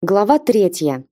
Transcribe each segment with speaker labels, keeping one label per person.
Speaker 1: Глава третья.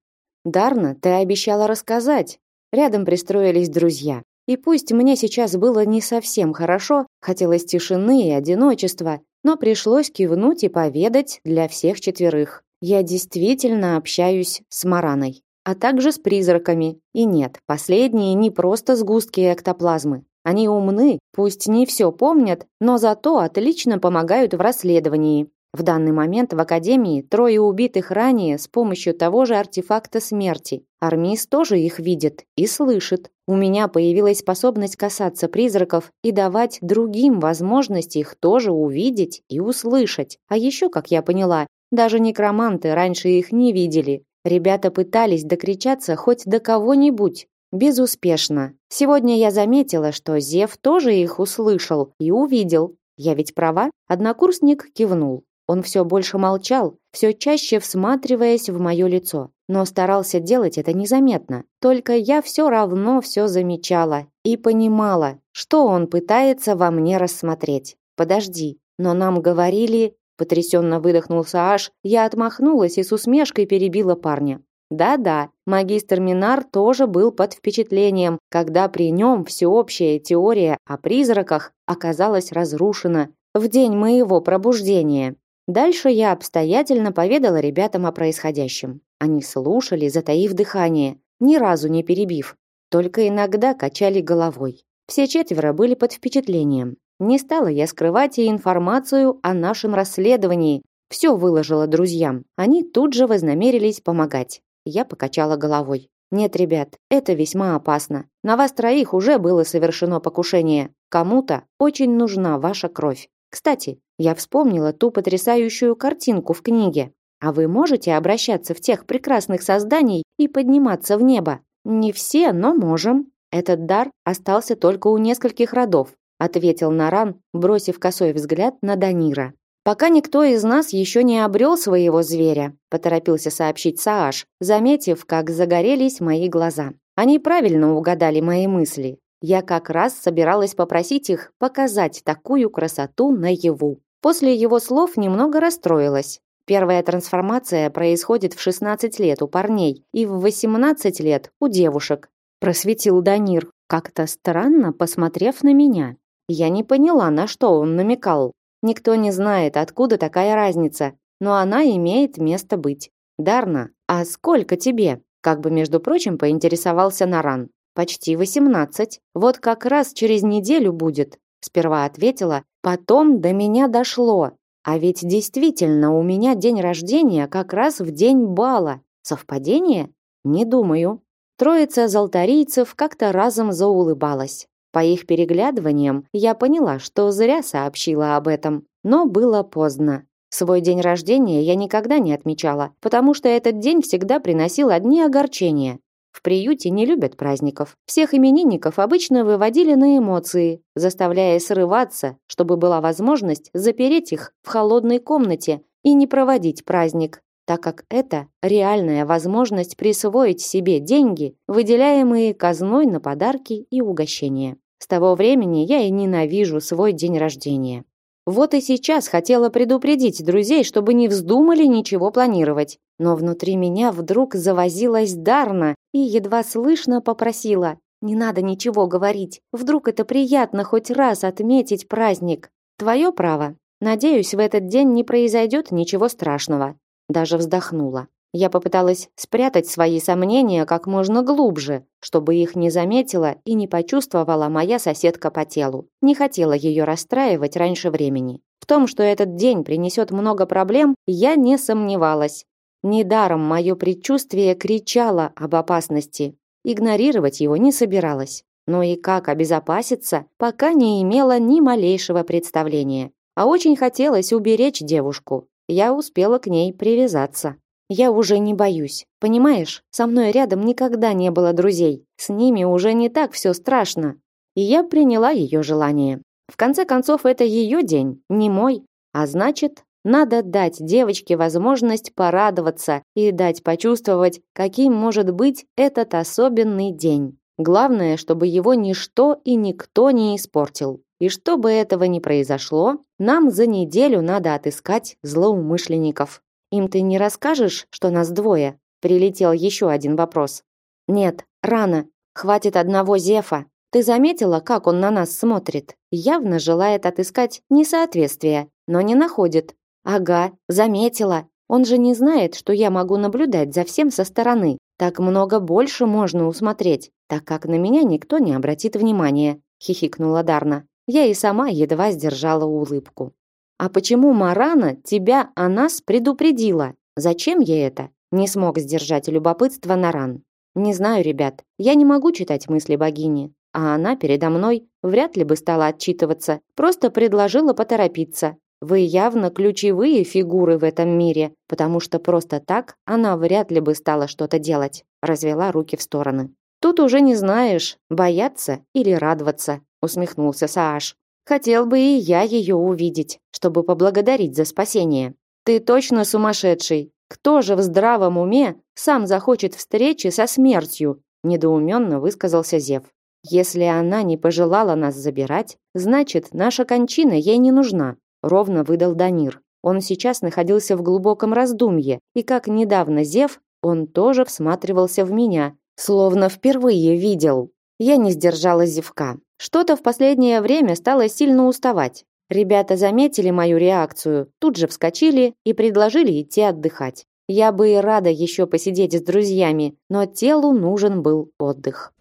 Speaker 1: Дарна, ты обещала рассказать. Рядом пристроились друзья. И пусть мне сейчас было не совсем хорошо, хотелось тишины и одиночества, но пришлось кивнуть и поведать для всех четверых. Я действительно общаюсь с Мараной, а также с призраками. И нет, последние не просто сгустки эктоплазмы. Они умны, пусть не все помнят, но зато отлично помогают в расследовании. В данный момент в Академии трое убитых ранее с помощью того же артефакта смерти. Армис тоже их видит и слышит. У меня появилась способность касаться призраков и давать другим возможность их тоже увидеть и услышать. А еще, как я поняла, даже некроманты раньше их не видели. Ребята пытались докричаться хоть до кого-нибудь. Безуспешно. Сегодня я заметила, что Зев тоже их услышал и увидел. Я ведь права? Однокурсник кивнул. Он все больше молчал, все чаще всматриваясь в мое лицо, но старался делать это незаметно. Только я все равно все замечала и понимала, что он пытается во мне рассмотреть. Подожди, но нам говорили, потрясенно выдохнул Сааш, я отмахнулась и с усмешкой перебила парня. Да-да, магистр Минар тоже был под впечатлением, когда при нем всеобщая теория о призраках оказалась разрушена в день моего пробуждения. Дальше я обстоятельно поведала ребятам о происходящем. Они слушали, затаив дыхание, ни разу не перебив, только иногда качали головой. Все четверо были под впечатлением. Не стала я скрывать и информацию о нашем расследовании. Все выложила друзьям. Они тут же вознамерились помогать. Я покачала головой. Нет, ребят, это весьма опасно. На вас троих уже было совершено покушение. Кому-то очень нужна ваша кровь. Кстати, я вспомнила ту потрясающую картинку в книге. А вы можете обращаться в тех прекрасных созданий и подниматься в небо? Не все, но можем. Этот дар остался только у нескольких родов, ответил Наран, бросив косой взгляд на Данира. Пока никто из нас еще не обрел своего зверя, поторопился сообщить Сааш, заметив, как загорелись мои глаза. Они правильно угадали мои мысли. Я как раз собиралась попросить их показать такую красоту наяву. После его слов немного расстроилась. Первая трансформация происходит в 16 лет у парней и в 18 лет у девушек. Просветил Данир, как-то странно посмотрев на меня. Я не поняла, на что он намекал. Никто не знает, откуда такая разница, но она имеет место быть. Дарна, а сколько тебе? Как бы между прочим поинтересовался Наран. Почти восемнадцать. Вот как раз через неделю будет. Сперва ответила, потом до меня дошло. А ведь действительно у меня день рождения как раз в день бала. Совпадение? Не думаю. Троица золотарийцев как-то разом заулыбалась. По их переглядываниям я поняла, что зря сообщила об этом, но было поздно. Свой день рождения я никогда не отмечала, потому что этот день всегда приносил одни огорчения. В приюте не любят праздников. Всех именинников обычно выводили на эмоции, заставляя срываться, чтобы была возможность запереть их в холодной комнате и не проводить праздник, так как это реальная возможность присвоить себе деньги, выделяемые казной на подарки и угощения. С того времени я и ненавижу свой день рождения. Вот и сейчас хотела предупредить друзей, чтобы не вздумали ничего планировать. Но внутри меня вдруг завозилась Дарна и едва слышно попросила: "Не надо ничего говорить. Вдруг это приятно хоть раз отметить праздник. Твое право. Надеюсь, в этот день не произойдет ничего страшного". Даже вздохнула. Я попыталась спрятать свои сомнения как можно глубже, чтобы их не заметила и не почувствовала моя соседка по телу. Не хотела ее расстраивать раньше времени. В том, что этот день принесет много проблем, я не сомневалась. Недаром мое предчувствие кричало об опасности. Игнорировать его не собиралась. Но и как обезопаситься, пока не имела ни малейшего представления. А очень хотелось уберечь девушку. Я успела к ней привязаться. Я уже не боюсь. Понимаешь, со мной рядом никогда не было друзей. С ними уже не так все страшно. И я приняла ее желание. В конце концов, это ее день, не мой. А значит, надо дать девочке возможность порадоваться и дать почувствовать, каким может быть этот особенный день. Главное, чтобы его ничто и никто не испортил. И чтобы этого не произошло, нам за неделю надо отыскать злоумышленников. Им ты не расскажешь, что нас двое? Прилетел еще один вопрос. Нет, рано. Хватит одного Зефа. Ты заметила, как он на нас смотрит? Явно желает отыскать несоответствие, но не находит. Ага, заметила. Он же не знает, что я могу наблюдать за всем со стороны. Так много больше можно усмотреть, так как на меня никто не обратит внимания, хихикнула Дарна. Я и сама едва сдержала улыбку. А почему Марана тебя о нас предупредила? Зачем ей это? Не смог сдержать любопытство Наран. Не знаю, ребят. Я не могу читать мысли богини, а она передо мной вряд ли бы стала отчитываться, просто предложила поторопиться. Вы явно ключевые фигуры в этом мире, потому что просто так она вряд ли бы стала что-то делать. Развела руки в стороны. Тут уже не знаешь, бояться или радоваться, усмехнулся Сааш. Хотел бы и я ее увидеть, чтобы поблагодарить за спасение. Ты точно сумасшедший. Кто же в здравом уме сам захочет встречи со смертью? недоуменно высказался Зев. Если она не пожелала нас забирать, значит, наша кончина ей не нужна, ровно выдал Данир. Он сейчас находился в глубоком раздумье, и как недавно Зев, он тоже всматривался в меня, словно впервые видел. Я не сдержала зевка. Что-то в последнее время стало сильно уставать. Ребята заметили мою реакцию, тут же вскочили и предложили идти отдыхать. Я бы и рада еще посидеть с друзьями, но телу нужен был отдых.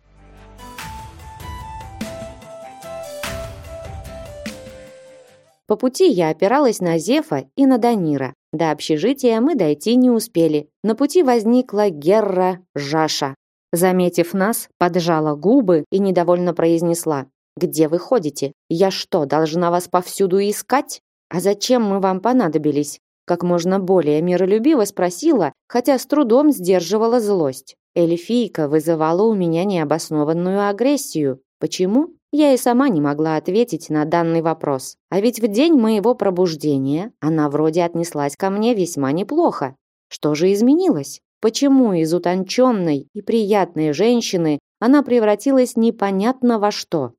Speaker 1: По пути я опиралась на Зефа и на Данира. До общежития мы дойти не успели. На пути возникла Герра Жаша. Заметив нас, поджала губы и недовольно произнесла: "Где вы ходите? Я что, должна вас повсюду искать? А зачем мы вам понадобились?" Как можно более миролюбиво спросила, хотя с трудом сдерживала злость. Эльфийка вызывала у меня необоснованную агрессию. Почему? Я и сама не могла ответить на данный вопрос. А ведь в день моего пробуждения она вроде отнеслась ко мне весьма неплохо. Что же изменилось? Почему из утонченной и приятной женщины она превратилась непонятно во что?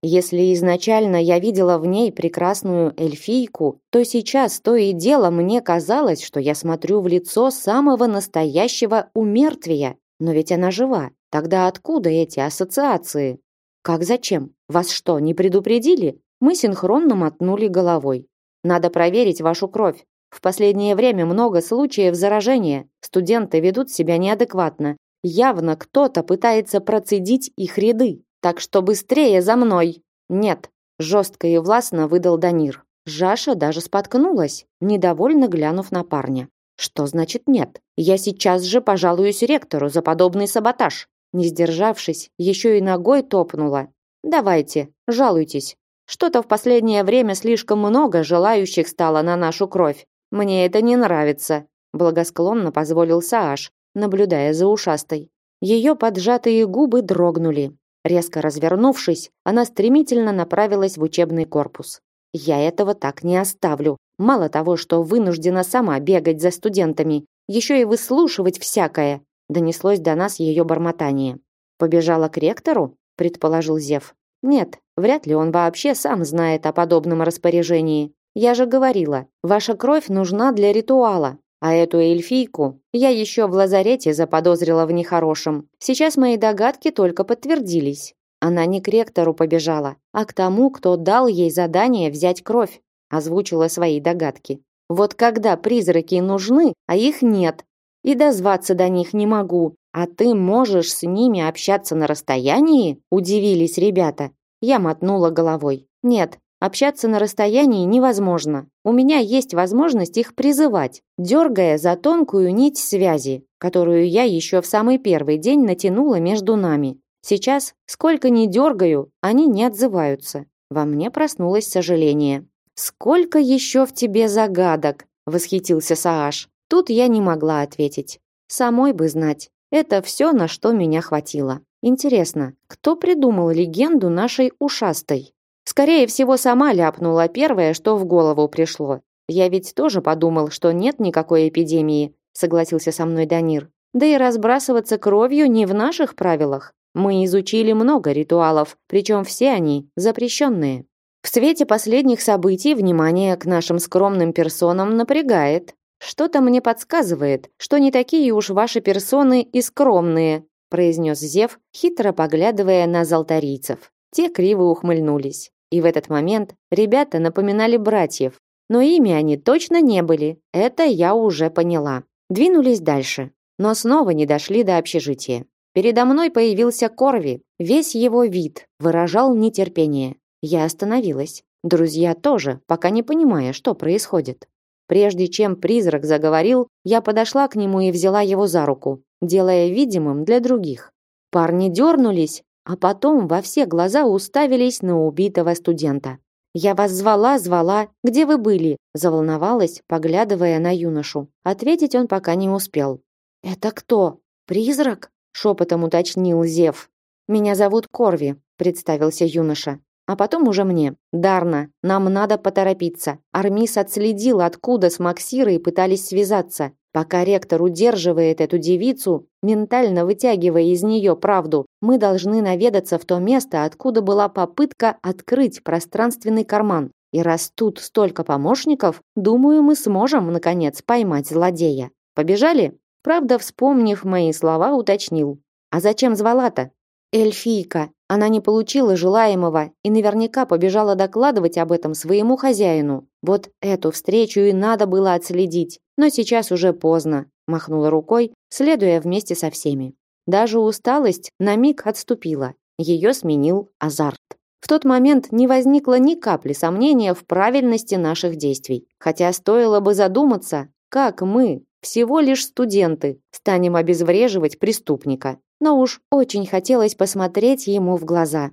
Speaker 1: Если изначально я видела в ней прекрасную эльфийку, то сейчас то и дело мне казалось, что я смотрю в лицо самого настоящего умертвия. Но ведь она жива. Тогда откуда эти ассоциации? Как зачем? Вас что, не предупредили? Мы синхронно мотнули головой. Надо проверить вашу кровь. В последнее время много случаев заражения. Студенты ведут себя неадекватно. Явно кто-то пытается процедить их ряды. Так что быстрее за мной. Нет, жестко и властно выдал Данир. Жаша даже споткнулась, недовольно глянув на парня. Что значит нет? Я сейчас же пожалуюсь ректору за подобный саботаж. Не сдержавшись, еще и ногой топнула. Давайте, жалуйтесь. Что-то в последнее время слишком много желающих стало на нашу кровь. Мне это не нравится, благосклонно позволил Сааш, наблюдая за ушастой. Ее поджатые губы дрогнули. Резко развернувшись, она стремительно направилась в учебный корпус. Я этого так не оставлю. Мало того, что вынуждена сама бегать за студентами, еще и выслушивать всякое. Донеслось до нас ее бормотание. Побежала к ректору, предположил Зев. Нет, вряд ли он вообще сам знает о подобном распоряжении. Я же говорила, ваша кровь нужна для ритуала, а эту эльфийку я еще в лазарете заподозрила в нехорошем. Сейчас мои догадки только подтвердились. Она не к ректору побежала, а к тому, кто дал ей задание взять кровь, озвучила свои догадки. Вот когда призраки нужны, а их нет, и дозваться до них не могу, а ты можешь с ними общаться на расстоянии? удивились ребята. Я мотнула головой. Нет, Общаться на расстоянии невозможно. У меня есть возможность их призывать, дергая за тонкую нить связи, которую я еще в самый первый день натянула между нами. Сейчас, сколько ни дергаю, они не отзываются. Во мне проснулось сожаление. «Сколько еще в тебе загадок!» — восхитился Сааш. Тут я не могла ответить. Самой бы знать. Это все, на что меня хватило. Интересно, кто придумал легенду нашей ушастой? Скорее всего, сама ляпнула первое, что в голову пришло. Я ведь тоже подумал, что нет никакой эпидемии, согласился со мной Данир. Да и разбрасываться кровью не в наших правилах. Мы изучили много ритуалов, причем все они запрещенные. В свете последних событий внимание к нашим скромным персонам напрягает. Что-то мне подсказывает, что не такие уж ваши персоны и скромные, произнес Зев, хитро поглядывая на золотарийцев. Те криво ухмыльнулись. И в этот момент ребята напоминали братьев, но ими они точно не были. Это я уже поняла. Двинулись дальше, но снова не дошли до общежития. Передо мной появился Корви. Весь его вид выражал нетерпение. Я остановилась. Друзья тоже, пока не понимая, что происходит. Прежде чем призрак заговорил, я подошла к нему и взяла его за руку, делая видимым для других. Парни дернулись, а потом во все глаза уставились на убитого студента. «Я вас звала, звала. Где вы были?» Заволновалась, поглядывая на юношу. Ответить он пока не успел. «Это кто? Призрак?» Шепотом уточнил Зев. «Меня зовут Корви», представился юноша. А потом уже мне. Дарна, нам надо поторопиться. Армис отследил, откуда с Максирой пытались связаться. Пока ректор удерживает эту девицу, ментально вытягивая из нее правду, мы должны наведаться в то место, откуда была попытка открыть пространственный карман. И раз тут столько помощников, думаю, мы сможем, наконец, поймать злодея. Побежали? Правда, вспомнив мои слова, уточнил. А зачем звала-то? Эльфийка. Она не получила желаемого и наверняка побежала докладывать об этом своему хозяину. Вот эту встречу и надо было отследить. Но сейчас уже поздно, махнула рукой, следуя вместе со всеми. Даже усталость на миг отступила. Ее сменил азарт. В тот момент не возникло ни капли сомнения в правильности наших действий. Хотя стоило бы задуматься, как мы, всего лишь студенты, станем обезвреживать преступника но уж очень хотелось посмотреть ему в глаза.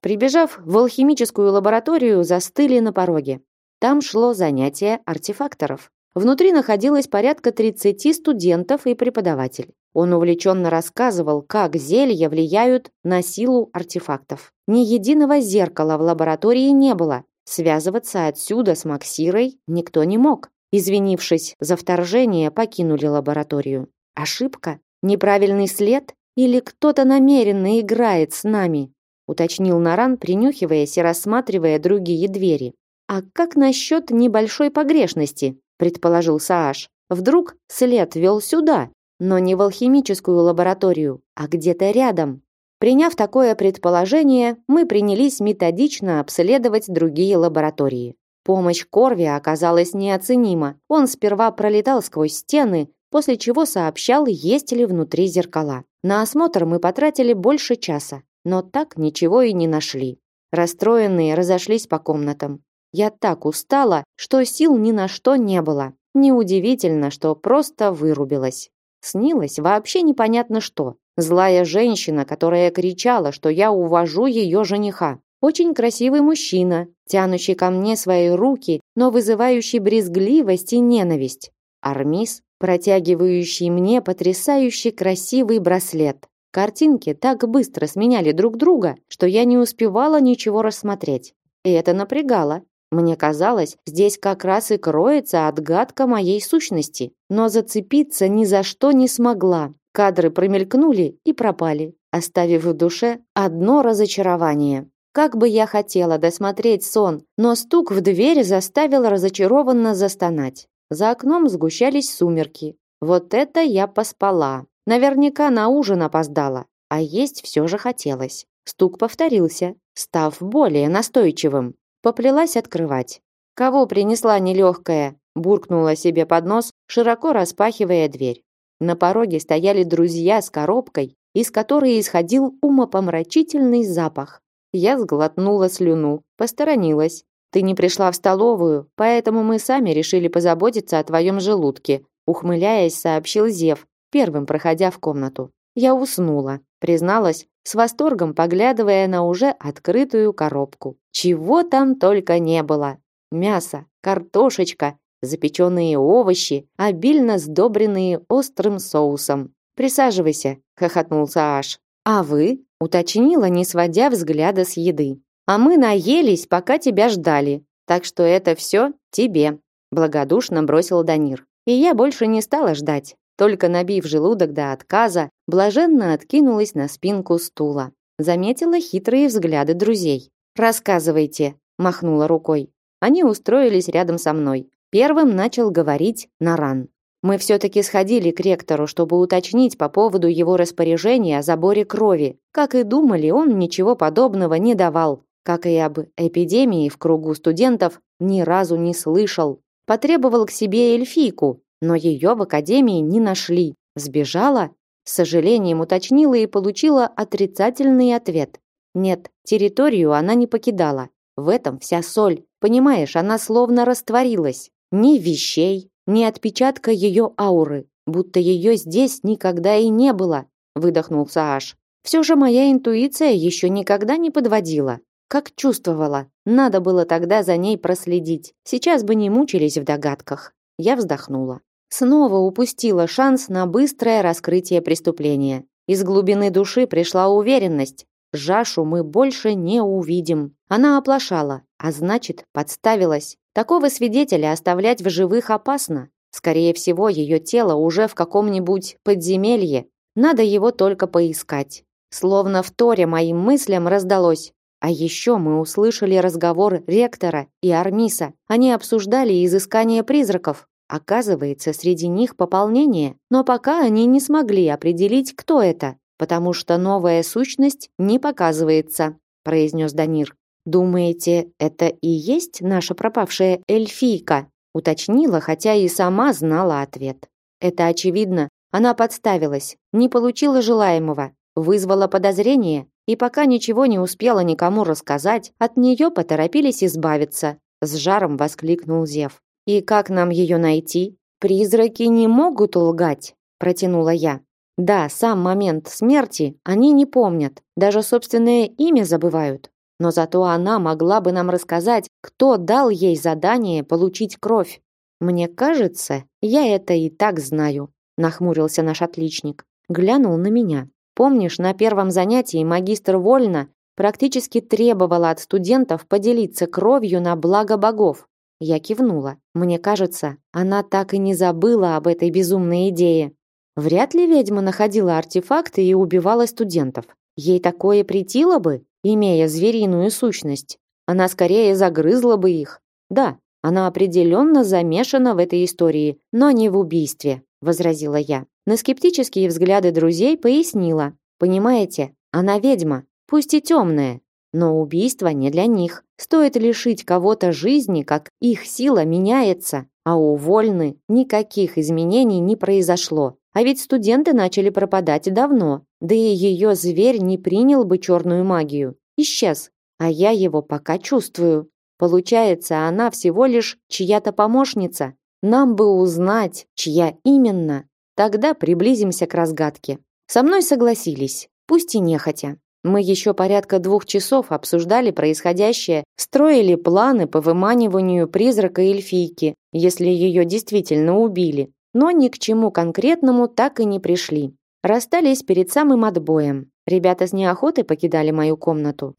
Speaker 1: Прибежав в алхимическую лабораторию, застыли на пороге. Там шло занятие артефакторов. Внутри находилось порядка 30 студентов и преподаватель. Он увлеченно рассказывал, как зелья влияют на силу артефактов. Ни единого зеркала в лаборатории не было. Связываться отсюда с Максирой никто не мог. Извинившись за вторжение, покинули лабораторию. Ошибка? Неправильный след? Или кто-то намеренно играет с нами? Уточнил Наран, принюхиваясь и рассматривая другие двери. А как насчет небольшой погрешности? Предположил Сааш. Вдруг след вел сюда, но не в алхимическую лабораторию, а где-то рядом. Приняв такое предположение, мы принялись методично обследовать другие лаборатории. Помощь Корви оказалась неоценима. Он сперва пролетал сквозь стены, после чего сообщал, есть ли внутри зеркала. На осмотр мы потратили больше часа, но так ничего и не нашли. Расстроенные разошлись по комнатам. Я так устала, что сил ни на что не было. Неудивительно, что просто вырубилась. Снилось вообще непонятно что. Злая женщина, которая кричала, что я увожу ее жениха. Очень красивый мужчина, тянущий ко мне свои руки, но вызывающий брезгливость и ненависть. Армис, протягивающий мне потрясающий красивый браслет. Картинки так быстро сменяли друг друга, что я не успевала ничего рассмотреть. И это напрягало. Мне казалось, здесь как раз и кроется отгадка моей сущности, но зацепиться ни за что не смогла. Кадры промелькнули и пропали, оставив в душе одно разочарование. Как бы я хотела досмотреть сон, но стук в дверь заставил разочарованно застонать. За окном сгущались сумерки. Вот это я поспала. Наверняка на ужин опоздала, а есть все же хотелось. Стук повторился, став более настойчивым. Поплелась открывать. Кого принесла нелегкая? Буркнула себе под нос, широко распахивая дверь. На пороге стояли друзья с коробкой, из которой исходил умопомрачительный запах. Я сглотнула слюну, посторонилась. Ты не пришла в столовую, поэтому мы сами решили позаботиться о твоем желудке, ухмыляясь, сообщил Зев, первым проходя в комнату. Я уснула, призналась, с восторгом поглядывая на уже открытую коробку. Чего там только не было. Мясо, картошечка, запеченные овощи, обильно сдобренные острым соусом. «Присаживайся», — хохотнул Сааш. «А вы?» Уточнила, не сводя взгляда с еды. А мы наелись, пока тебя ждали. Так что это все тебе, благодушно бросил Данир. И я больше не стала ждать, только набив желудок до отказа, блаженно откинулась на спинку стула. Заметила хитрые взгляды друзей. Рассказывайте, махнула рукой. Они устроились рядом со мной. Первым начал говорить Наран. Мы все-таки сходили к ректору, чтобы уточнить по поводу его распоряжения о заборе крови. Как и думали, он ничего подобного не давал. Как и об эпидемии в кругу студентов, ни разу не слышал. Потребовал к себе эльфийку, но ее в академии не нашли. Сбежала? С сожалением уточнила и получила отрицательный ответ. Нет, территорию она не покидала. В этом вся соль. Понимаешь, она словно растворилась. Ни вещей, ни отпечатка ее ауры, будто ее здесь никогда и не было, выдохнул Сааш. Все же моя интуиция еще никогда не подводила. Как чувствовала, надо было тогда за ней проследить. Сейчас бы не мучились в догадках. Я вздохнула. Снова упустила шанс на быстрое раскрытие преступления. Из глубины души пришла уверенность. Жашу мы больше не увидим. Она оплошала, а значит, подставилась. Такого свидетеля оставлять в живых опасно. Скорее всего, ее тело уже в каком-нибудь подземелье. Надо его только поискать. Словно в торе моим мыслям раздалось. А еще мы услышали разговор ректора и Армиса. Они обсуждали изыскание призраков. Оказывается, среди них пополнение, но пока они не смогли определить, кто это, потому что новая сущность не показывается, произнес Данир. Думаете, это и есть наша пропавшая эльфийка? уточнила, хотя и сама знала ответ. Это очевидно, она подставилась, не получила желаемого, вызвала подозрение и пока ничего не успела никому рассказать, от нее поторопились избавиться. С жаром воскликнул Зев. И как нам ее найти? Призраки не могут лгать, протянула я. Да, сам момент смерти они не помнят, даже собственное имя забывают но зато она могла бы нам рассказать, кто дал ей задание получить кровь. Мне кажется, я это и так знаю, нахмурился наш отличник. Глянул на меня. Помнишь, на первом занятии магистр Вольна практически требовала от студентов поделиться кровью на благо богов. Я кивнула. Мне кажется, она так и не забыла об этой безумной идее. Вряд ли ведьма находила артефакты и убивала студентов. Ей такое притило бы, имея звериную сущность. Она скорее загрызла бы их. Да, она определенно замешана в этой истории, но не в убийстве, возразила я. На скептические взгляды друзей пояснила. Понимаете, она ведьма, пусть и темная, но убийство не для них. Стоит лишить кого-то жизни, как их сила меняется, а у Вольны никаких изменений не произошло. А ведь студенты начали пропадать давно, да и ее зверь не принял бы черную магию. Исчез, а я его пока чувствую. Получается, она всего лишь чья-то помощница. Нам бы узнать, чья именно. Тогда приблизимся к разгадке. Со мной согласились, пусть и нехотя. Мы еще порядка двух часов обсуждали происходящее, строили планы по выманиванию призрака эльфийки, если ее действительно убили но ни к чему конкретному так и не пришли. Расстались перед самым отбоем. Ребята с неохотой покидали мою комнату.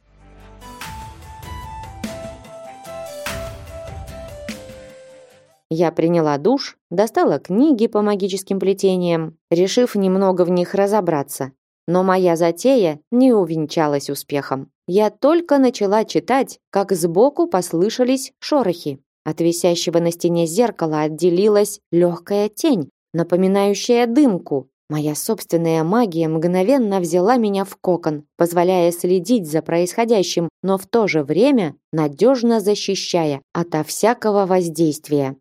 Speaker 1: Я приняла душ, достала книги по магическим плетениям, решив немного в них разобраться. Но моя затея не увенчалась успехом. Я только начала читать, как сбоку послышались шорохи. От висящего на стене зеркала отделилась легкая тень, напоминающая дымку. Моя собственная магия мгновенно взяла меня в кокон, позволяя следить за происходящим, но в то же время надежно защищая ото всякого воздействия.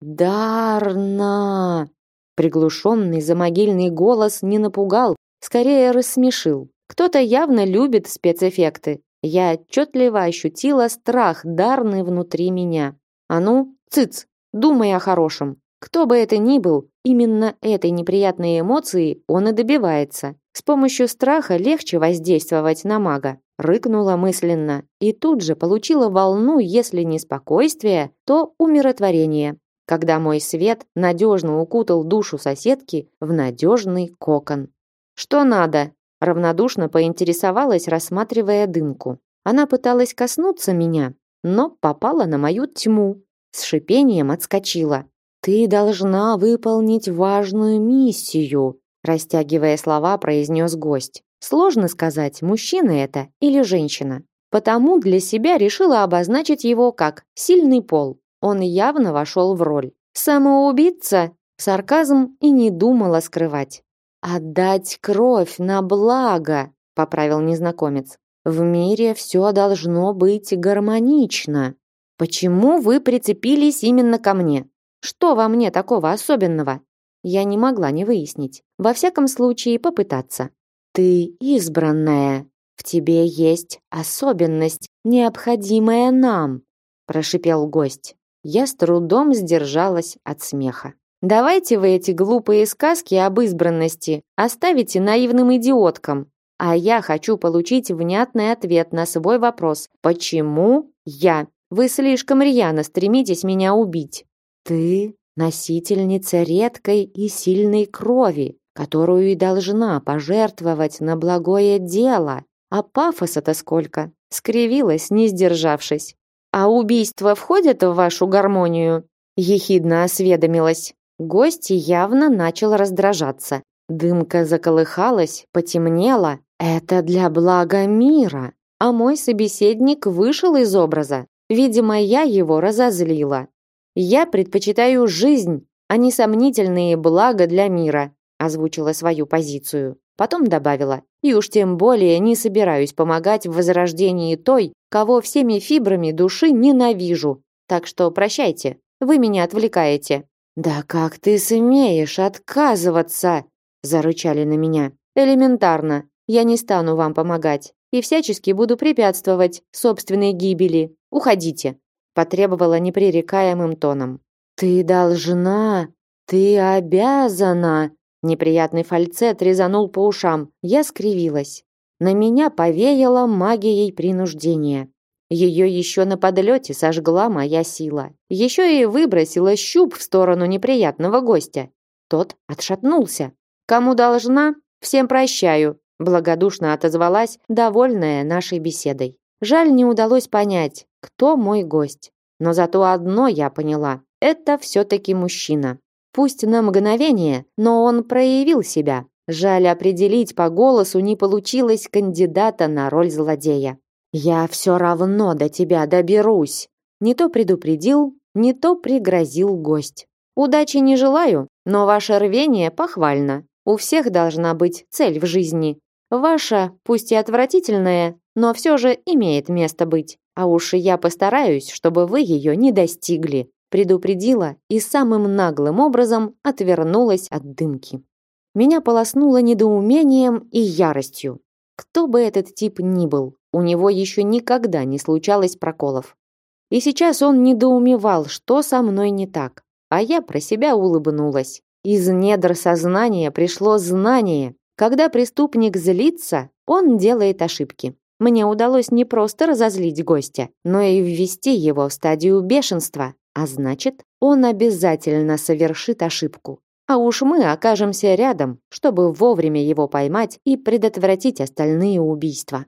Speaker 1: «Дарна!» Приглушенный замогильный голос не напугал, скорее рассмешил. Кто-то явно любит спецэффекты. Я отчетливо ощутила страх Дарны внутри меня. А ну, цыц, думай о хорошем. Кто бы это ни был, именно этой неприятной эмоции он и добивается. С помощью страха легче воздействовать на мага. Рыкнула мысленно и тут же получила волну, если не спокойствия, то умиротворения, когда мой свет надежно укутал душу соседки в надежный кокон. «Что надо?» – равнодушно поинтересовалась, рассматривая дымку. Она пыталась коснуться меня, но попала на мою тьму. С шипением отскочила. «Ты должна выполнить важную миссию», растягивая слова, произнес гость. Сложно сказать, мужчина это или женщина. потому для себя решила обозначить его как сильный пол. Он явно вошел в роль. Самоубийца? Сарказм и не думала скрывать. «Отдать кровь на благо», — поправил незнакомец. «В мире все должно быть гармонично. Почему вы прицепились именно ко мне? Что во мне такого особенного?» Я не могла не выяснить. Во всяком случае, попытаться. «Ты избранная. В тебе есть особенность, необходимая нам», — прошипел гость. Я с трудом сдержалась от смеха. Давайте вы эти глупые сказки об избранности оставите наивным идиоткам. А я хочу получить внятный ответ на свой вопрос. Почему я? Вы слишком рьяно стремитесь меня убить. Ты носительница редкой и сильной крови, которую и должна пожертвовать на благое дело. А пафоса-то сколько? Скривилась, не сдержавшись. А убийства входят в вашу гармонию? Ехидно осведомилась. Гость явно начал раздражаться. Дымка заколыхалась, потемнела. Это для блага мира. А мой собеседник вышел из образа. Видимо, я его разозлила. Я предпочитаю жизнь, а не сомнительные блага для мира, озвучила свою позицию. Потом добавила: "И уж тем более не собираюсь помогать в возрождении той, кого всеми фибрами души ненавижу. Так что прощайте. Вы меня отвлекаете". «Да как ты смеешь отказываться?» – зарычали на меня. «Элементарно. Я не стану вам помогать и всячески буду препятствовать собственной гибели. Уходите», – потребовала непререкаемым тоном. «Ты должна, ты обязана!» Неприятный фальцет резанул по ушам. Я скривилась. На меня повеяло магией принуждения. Ее еще на подлете сожгла моя сила. Еще и выбросила щуп в сторону неприятного гостя. Тот отшатнулся. «Кому должна? Всем прощаю», благодушно отозвалась, довольная нашей беседой. Жаль, не удалось понять, кто мой гость. Но зато одно я поняла. Это все-таки мужчина. Пусть на мгновение, но он проявил себя. Жаль, определить по голосу не получилось кандидата на роль злодея. Я все равно до тебя доберусь. Не то предупредил, не то пригрозил гость. Удачи не желаю, но ваше рвение похвально. У всех должна быть цель в жизни. Ваша, пусть и отвратительная, но все же имеет место быть. А уж я постараюсь, чтобы вы ее не достигли. Предупредила и самым наглым образом отвернулась от дымки. Меня полоснуло недоумением и яростью. Кто бы этот тип ни был, у него еще никогда не случалось проколов. И сейчас он недоумевал, что со мной не так. А я про себя улыбнулась. Из недр сознания пришло знание. Когда преступник злится, он делает ошибки. Мне удалось не просто разозлить гостя, но и ввести его в стадию бешенства. А значит, он обязательно совершит ошибку. А уж мы окажемся рядом, чтобы вовремя его поймать и предотвратить остальные убийства.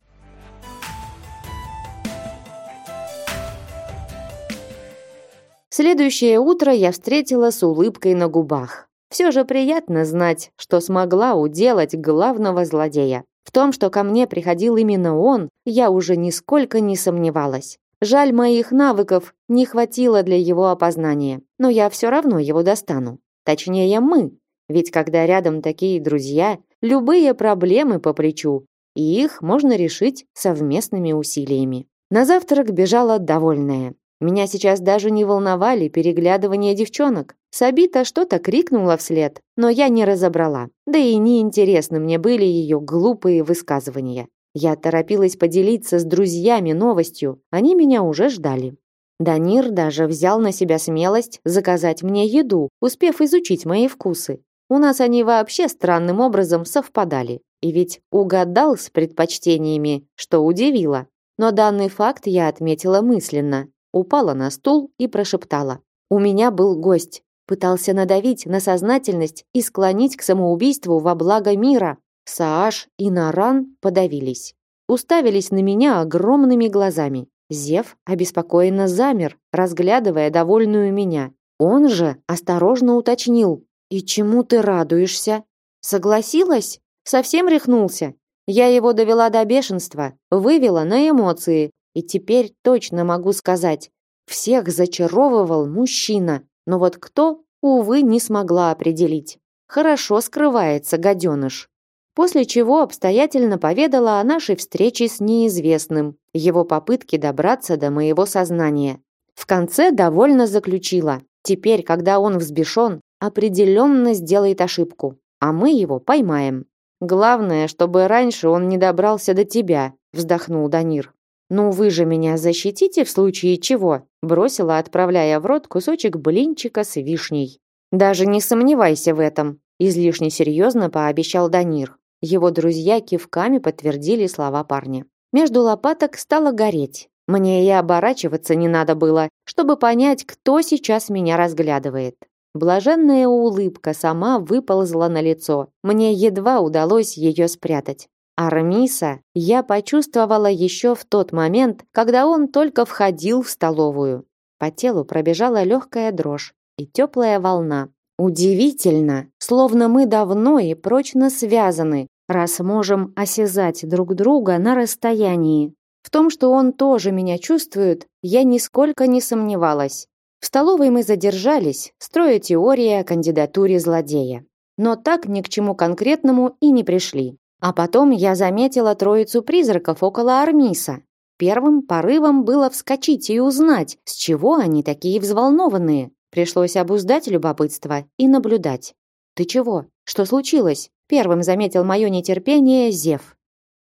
Speaker 1: Следующее утро я встретила с улыбкой на губах. Все же приятно знать, что смогла уделать главного злодея. В том, что ко мне приходил именно он, я уже нисколько не сомневалась. Жаль, моих навыков не хватило для его опознания, но я все равно его достану. Точнее, мы. Ведь когда рядом такие друзья, любые проблемы по плечу, и их можно решить совместными усилиями. На завтрак бежала довольная. Меня сейчас даже не волновали переглядывания девчонок. Сабита что-то крикнула вслед, но я не разобрала. Да и неинтересны мне были ее глупые высказывания. Я торопилась поделиться с друзьями новостью, они меня уже ждали. Данир даже взял на себя смелость заказать мне еду, успев изучить мои вкусы. У нас они вообще странным образом совпадали. И ведь угадал с предпочтениями, что удивило. Но данный факт я отметила мысленно, упала на стул и прошептала. У меня был гость. Пытался надавить на сознательность и склонить к самоубийству во благо мира. Сааш и Наран подавились. Уставились на меня огромными глазами. Зев обеспокоенно замер, разглядывая довольную меня. Он же осторожно уточнил. «И чему ты радуешься?» «Согласилась? Совсем рехнулся?» Я его довела до бешенства, вывела на эмоции, и теперь точно могу сказать, всех зачаровывал мужчина, но вот кто, увы, не смогла определить. Хорошо скрывается гаденыш. После чего обстоятельно поведала о нашей встрече с неизвестным, его попытке добраться до моего сознания. В конце довольно заключила. Теперь, когда он взбешен, определенно сделает ошибку, а мы его поймаем. Главное, чтобы раньше он не добрался до тебя, вздохнул Данир. «Ну вы же меня защитите в случае чего?» бросила, отправляя в рот кусочек блинчика с вишней. «Даже не сомневайся в этом», излишне серьезно пообещал Данир. Его друзья кивками подтвердили слова парня. Между лопаток стало гореть. Мне и оборачиваться не надо было, чтобы понять, кто сейчас меня разглядывает. Блаженная улыбка сама выползла на лицо. Мне едва удалось ее спрятать. Армиса я почувствовала еще в тот момент, когда он только входил в столовую. По телу пробежала легкая дрожь и теплая волна. Удивительно, словно мы давно и прочно связаны, раз можем осязать друг друга на расстоянии. В том, что он тоже меня чувствует, я нисколько не сомневалась. В столовой мы задержались, строя теории о кандидатуре злодея. Но так ни к чему конкретному и не пришли. А потом я заметила троицу призраков около Армиса. Первым порывом было вскочить и узнать, с чего они такие взволнованные. Пришлось обуздать любопытство и наблюдать. «Ты чего? Что случилось?» Первым заметил мое нетерпение Зев.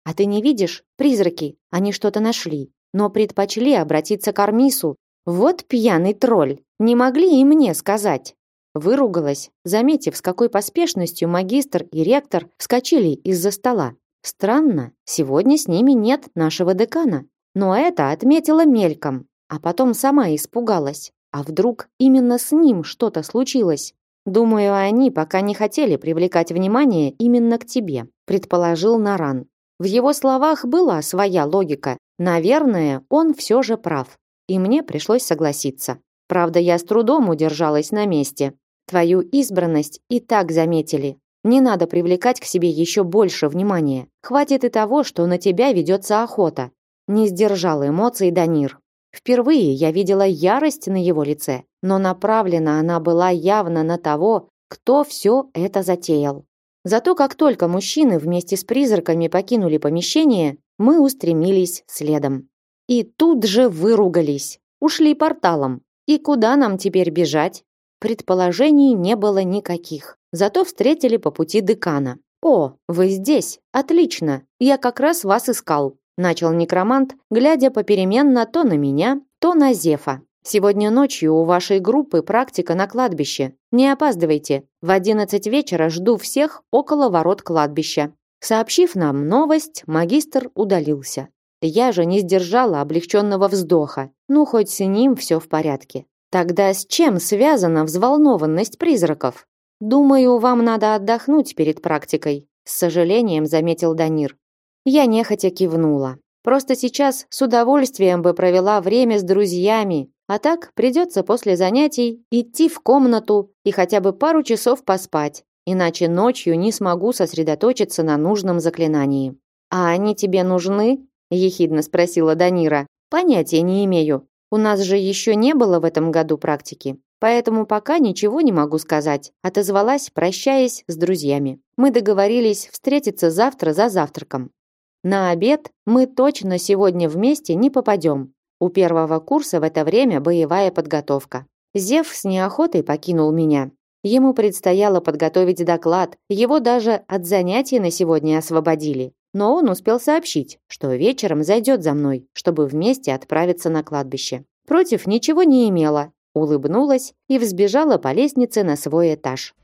Speaker 1: «А ты не видишь? Призраки. Они что-то нашли. Но предпочли обратиться к Армису. Вот пьяный тролль. Не могли и мне сказать. Выругалась, заметив, с какой поспешностью магистр и ректор вскочили из-за стола. Странно, сегодня с ними нет нашего декана. Но это отметила мельком, а потом сама испугалась. А вдруг именно с ним что-то случилось? Думаю, они пока не хотели привлекать внимание именно к тебе, предположил Наран. В его словах была своя логика. Наверное, он все же прав. И мне пришлось согласиться. Правда, я с трудом удержалась на месте. Твою избранность и так заметили. Не надо привлекать к себе еще больше внимания. Хватит и того, что на тебя ведется охота. Не сдержал эмоций Данир. Впервые я видела ярость на его лице, но направлена она была явно на того, кто все это затеял. Зато как только мужчины вместе с призраками покинули помещение, мы устремились следом. И тут же выругались. Ушли порталом. И куда нам теперь бежать? Предположений не было никаких. Зато встретили по пути декана. «О, вы здесь! Отлично! Я как раз вас искал!» Начал некромант, глядя попеременно то на меня, то на Зефа. «Сегодня ночью у вашей группы практика на кладбище. Не опаздывайте. В одиннадцать вечера жду всех около ворот кладбища». Сообщив нам новость, магистр удалился. Я же не сдержала облегченного вздоха. Ну, хоть с ним все в порядке. Тогда с чем связана взволнованность призраков? Думаю, вам надо отдохнуть перед практикой, с сожалением заметил Данир. Я нехотя кивнула. Просто сейчас с удовольствием бы провела время с друзьями, а так придется после занятий идти в комнату и хотя бы пару часов поспать, иначе ночью не смогу сосредоточиться на нужном заклинании. А они тебе нужны? ехидно спросила Данира. Понятия не имею. У нас же еще не было в этом году практики, поэтому пока ничего не могу сказать. Отозвалась, прощаясь с друзьями. Мы договорились встретиться завтра за завтраком. На обед мы точно сегодня вместе не попадем. У первого курса в это время боевая подготовка. Зев с неохотой покинул меня. Ему предстояло подготовить доклад, его даже от занятий на сегодня освободили но он успел сообщить, что вечером зайдет за мной, чтобы вместе отправиться на кладбище. Против ничего не имела, улыбнулась и взбежала по лестнице на свой этаж.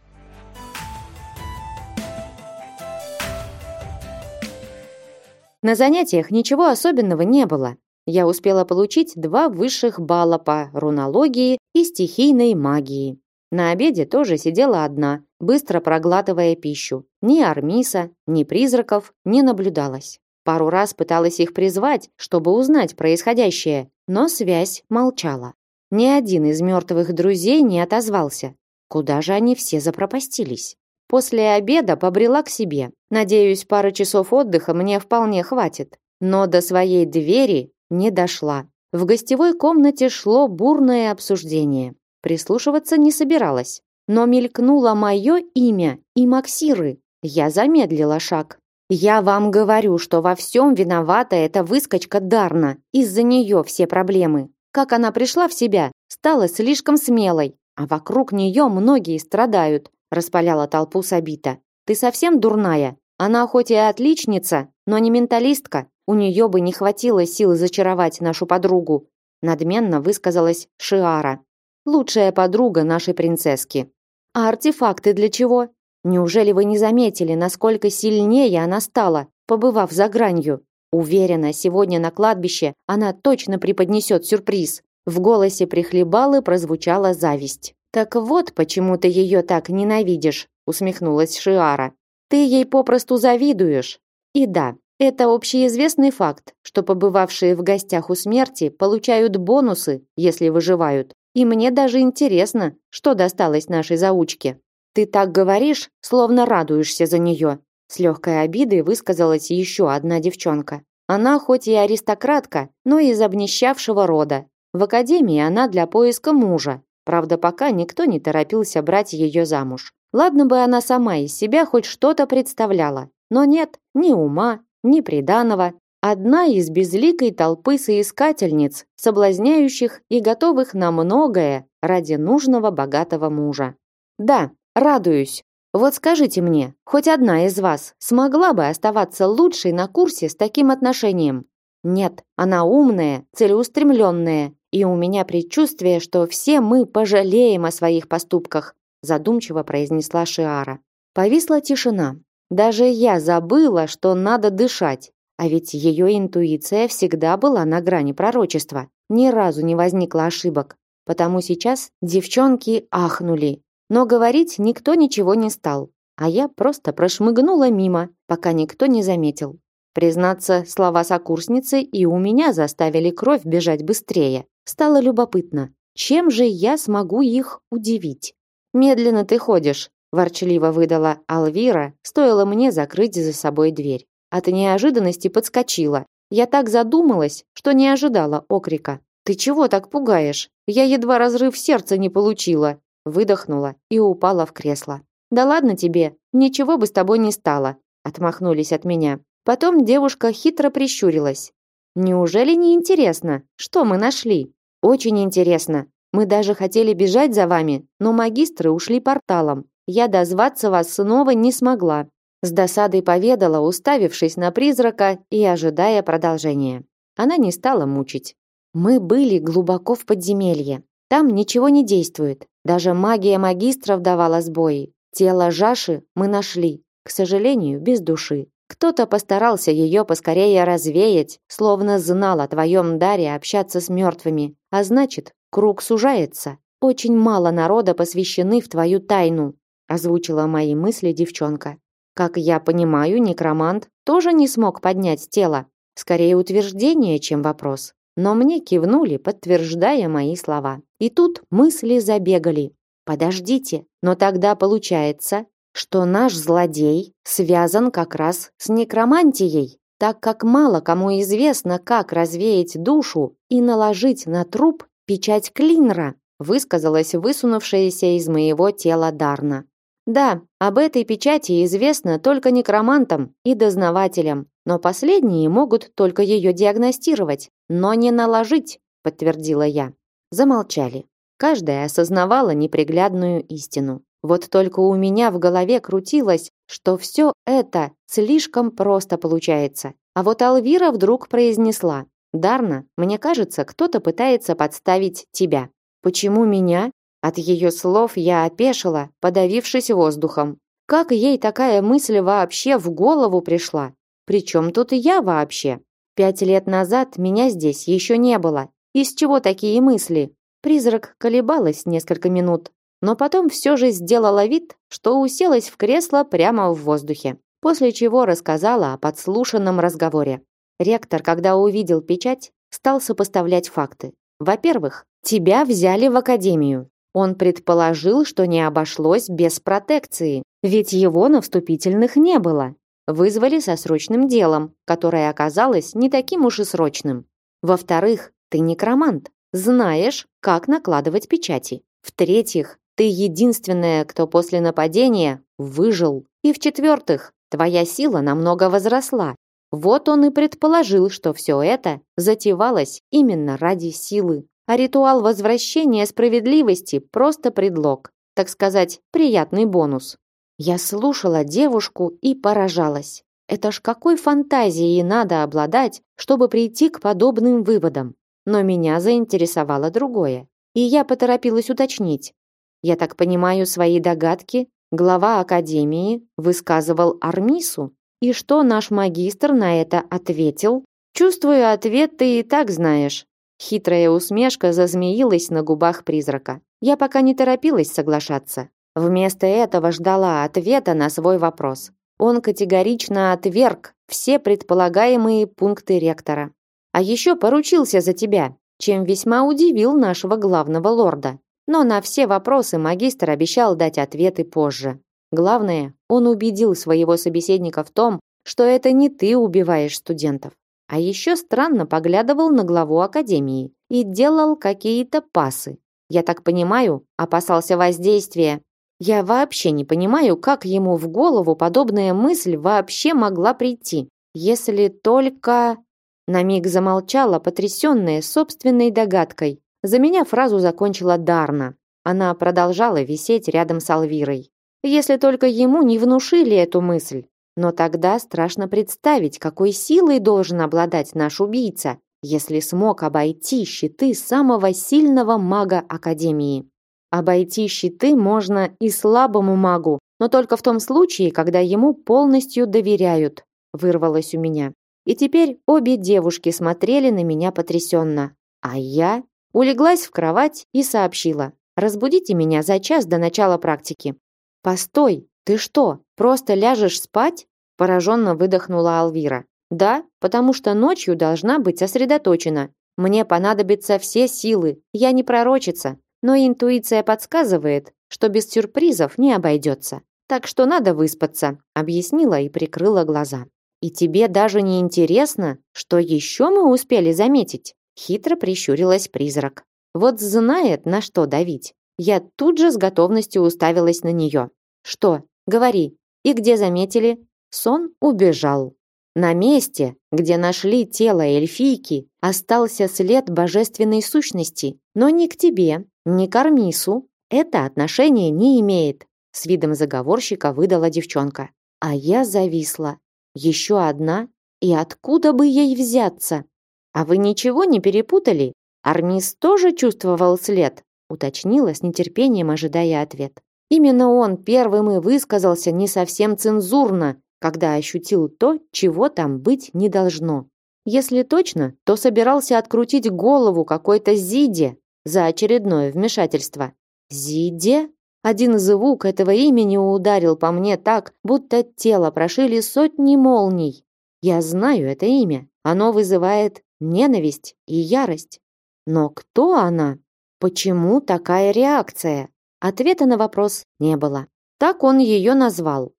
Speaker 1: На занятиях ничего особенного не было. Я успела получить два высших балла по рунологии и стихийной магии. На обеде тоже сидела одна, быстро проглатывая пищу. Ни Армиса, ни призраков не наблюдалось. Пару раз пыталась их призвать, чтобы узнать происходящее, но связь молчала. Ни один из мертвых друзей не отозвался. Куда же они все запропастились? После обеда побрела к себе. Надеюсь, пары часов отдыха мне вполне хватит. Но до своей двери не дошла. В гостевой комнате шло бурное обсуждение. Прислушиваться не собиралась. Но мелькнуло мое имя и Максиры. Я замедлила шаг. Я вам говорю, что во всем виновата эта выскочка Дарна. Из-за нее все проблемы. Как она пришла в себя, стала слишком смелой, а вокруг нее многие страдают распаляла толпу Сабита. Ты совсем дурная? Она хоть и отличница, но не менталистка. У нее бы не хватило сил зачаровать нашу подругу, надменно высказалась Шиара. Лучшая подруга нашей принцесски. А артефакты для чего? Неужели вы не заметили, насколько сильнее она стала, побывав за гранью? Уверена, сегодня на кладбище она точно преподнесет сюрприз. В голосе прихлебалы прозвучала зависть. Так вот, почему ты ее так ненавидишь, усмехнулась Шиара. Ты ей попросту завидуешь. И да, это общеизвестный факт, что побывавшие в гостях у смерти получают бонусы, если выживают. И мне даже интересно, что досталось нашей заучке. Ты так говоришь, словно радуешься за нее. С легкой обидой высказалась еще одна девчонка. Она хоть и аристократка, но из обнищавшего рода. В академии она для поиска мужа, Правда, пока никто не торопился брать ее замуж. Ладно бы она сама из себя хоть что-то представляла. Но нет ни ума, ни приданого. Одна из безликой толпы соискательниц, соблазняющих и готовых на многое ради нужного богатого мужа. Да, радуюсь. Вот скажите мне, хоть одна из вас смогла бы оставаться лучшей на курсе с таким отношением? Нет, она умная, целеустремленная, и у меня предчувствие, что все мы пожалеем о своих поступках, задумчиво произнесла Шиара. Повисла тишина. Даже я забыла, что надо дышать. А ведь ее интуиция всегда была на грани пророчества. Ни разу не возникло ошибок. Потому сейчас девчонки ахнули. Но говорить никто ничего не стал. А я просто прошмыгнула мимо, пока никто не заметил. Признаться, слова сокурсницы и у меня заставили кровь бежать быстрее. Стало любопытно, чем же я смогу их удивить. Медленно ты ходишь, ворчливо выдала Алвира, стоило мне закрыть за собой дверь. От неожиданности подскочила. Я так задумалась, что не ожидала окрика. Ты чего так пугаешь? Я едва разрыв сердца не получила, выдохнула и упала в кресло. Да ладно тебе, ничего бы с тобой не стало, отмахнулись от меня. Потом девушка хитро прищурилась. Неужели не интересно, что мы нашли? Очень интересно. Мы даже хотели бежать за вами, но магистры ушли порталом. Я дозваться вас снова не смогла. С досадой поведала, уставившись на призрака и ожидая продолжения. Она не стала мучить. Мы были глубоко в подземелье. Там ничего не действует. Даже магия магистров давала сбои. Тело Жаши мы нашли, к сожалению, без души. Кто-то постарался ее поскорее развеять, словно знал о твоем даре общаться с мертвыми. А значит, круг сужается. Очень мало народа посвящены в твою тайну, озвучила мои мысли девчонка. Как я понимаю, некромант тоже не смог поднять тело. Скорее утверждение, чем вопрос. Но мне кивнули, подтверждая мои слова. И тут мысли забегали. Подождите, но тогда получается, что наш злодей связан как раз с некромантией, так как мало кому известно, как развеять душу и наложить на труп печать Клинра, высказалась высунувшаяся из моего тела Дарна. Да, об этой печати известно только некромантам и дознавателям, но последние могут только ее диагностировать, но не наложить, подтвердила я. Замолчали. Каждая осознавала неприглядную истину. Вот только у меня в голове крутилось, что все это слишком просто получается. А вот Алвира вдруг произнесла: "Дарна, мне кажется, кто-то пытается подставить тебя". Почему меня? От ее слов я опешила, подавившись воздухом. Как ей такая мысль вообще в голову пришла? Причем тут я вообще? Пять лет назад меня здесь еще не было. Из чего такие мысли? Призрак колебалась несколько минут, но потом все же сделала вид, что уселась в кресло прямо в воздухе, после чего рассказала о подслушанном разговоре. Ректор, когда увидел печать, стал сопоставлять факты. Во-первых, тебя взяли в академию. Он предположил, что не обошлось без протекции, ведь его на вступительных не было. Вызвали со срочным делом, которое оказалось не таким уж и срочным. Во-вторых, ты некромант, знаешь, как накладывать печати. В-третьих, ты единственная, кто после нападения выжил. И в-четвертых, твоя сила намного возросла. Вот он и предположил, что все это затевалось именно ради силы. А ритуал возвращения справедливости просто предлог, так сказать, приятный бонус. Я слушала девушку и поражалась. Это ж какой фантазией надо обладать, чтобы прийти к подобным выводам. Но меня заинтересовало другое. И я поторопилась уточнить. Я так понимаю, свои догадки глава академии высказывал Армису? И что наш магистр на это ответил? Чувствую, ответ ты и так знаешь. Хитрая усмешка зазмеилась на губах призрака. Я пока не торопилась соглашаться. Вместо этого ждала ответа на свой вопрос. Он категорично отверг все предполагаемые пункты ректора. А еще поручился за тебя, чем весьма удивил нашего главного лорда. Но на все вопросы магистр обещал дать ответы позже. Главное, он убедил своего собеседника в том, что это не ты убиваешь студентов. А еще странно поглядывал на главу академии и делал какие-то пасы. Я так понимаю, опасался воздействия. Я вообще не понимаю, как ему в голову подобная мысль вообще могла прийти. Если только... На миг замолчала, потрясенная собственной догадкой. За меня фразу закончила Дарна. Она продолжала висеть рядом с Алвирой. Если только ему не внушили эту мысль. Но тогда страшно представить, какой силой должен обладать наш убийца, если смог обойти щиты самого сильного мага Академии. Обойти щиты можно и слабому магу, но только в том случае, когда ему полностью доверяют, вырвалось у меня. И теперь обе девушки смотрели на меня потрясенно. А я улеглась в кровать и сообщила. «Разбудите меня за час до начала практики». «Постой, ты что, просто ляжешь спать?» Пораженно выдохнула Алвира. «Да, потому что ночью должна быть сосредоточена. Мне понадобятся все силы, я не пророчица, но интуиция подсказывает, что без сюрпризов не обойдется. Так что надо выспаться», объяснила и прикрыла глаза. И тебе даже не интересно, что еще мы успели заметить? Хитро прищурилась призрак. Вот знает, на что давить. Я тут же с готовностью уставилась на нее. Что? Говори. И где заметили? Сон убежал. На месте, где нашли тело эльфийки, остался след божественной сущности, но ни к тебе, ни к Армису. Это отношение не имеет, с видом заговорщика выдала девчонка. А я зависла. Еще одна? И откуда бы ей взяться? А вы ничего не перепутали? Армис тоже чувствовал след, уточнила с нетерпением, ожидая ответ. Именно он первым и высказался не совсем цензурно, когда ощутил то, чего там быть не должно. Если точно, то собирался открутить голову какой-то Зиде за очередное вмешательство. Зиде? Один звук этого имени ударил по мне так, будто тело прошили сотни молний. Я знаю это имя. Оно вызывает ненависть и ярость. Но кто она? Почему такая реакция? Ответа на вопрос не было. Так он ее назвал.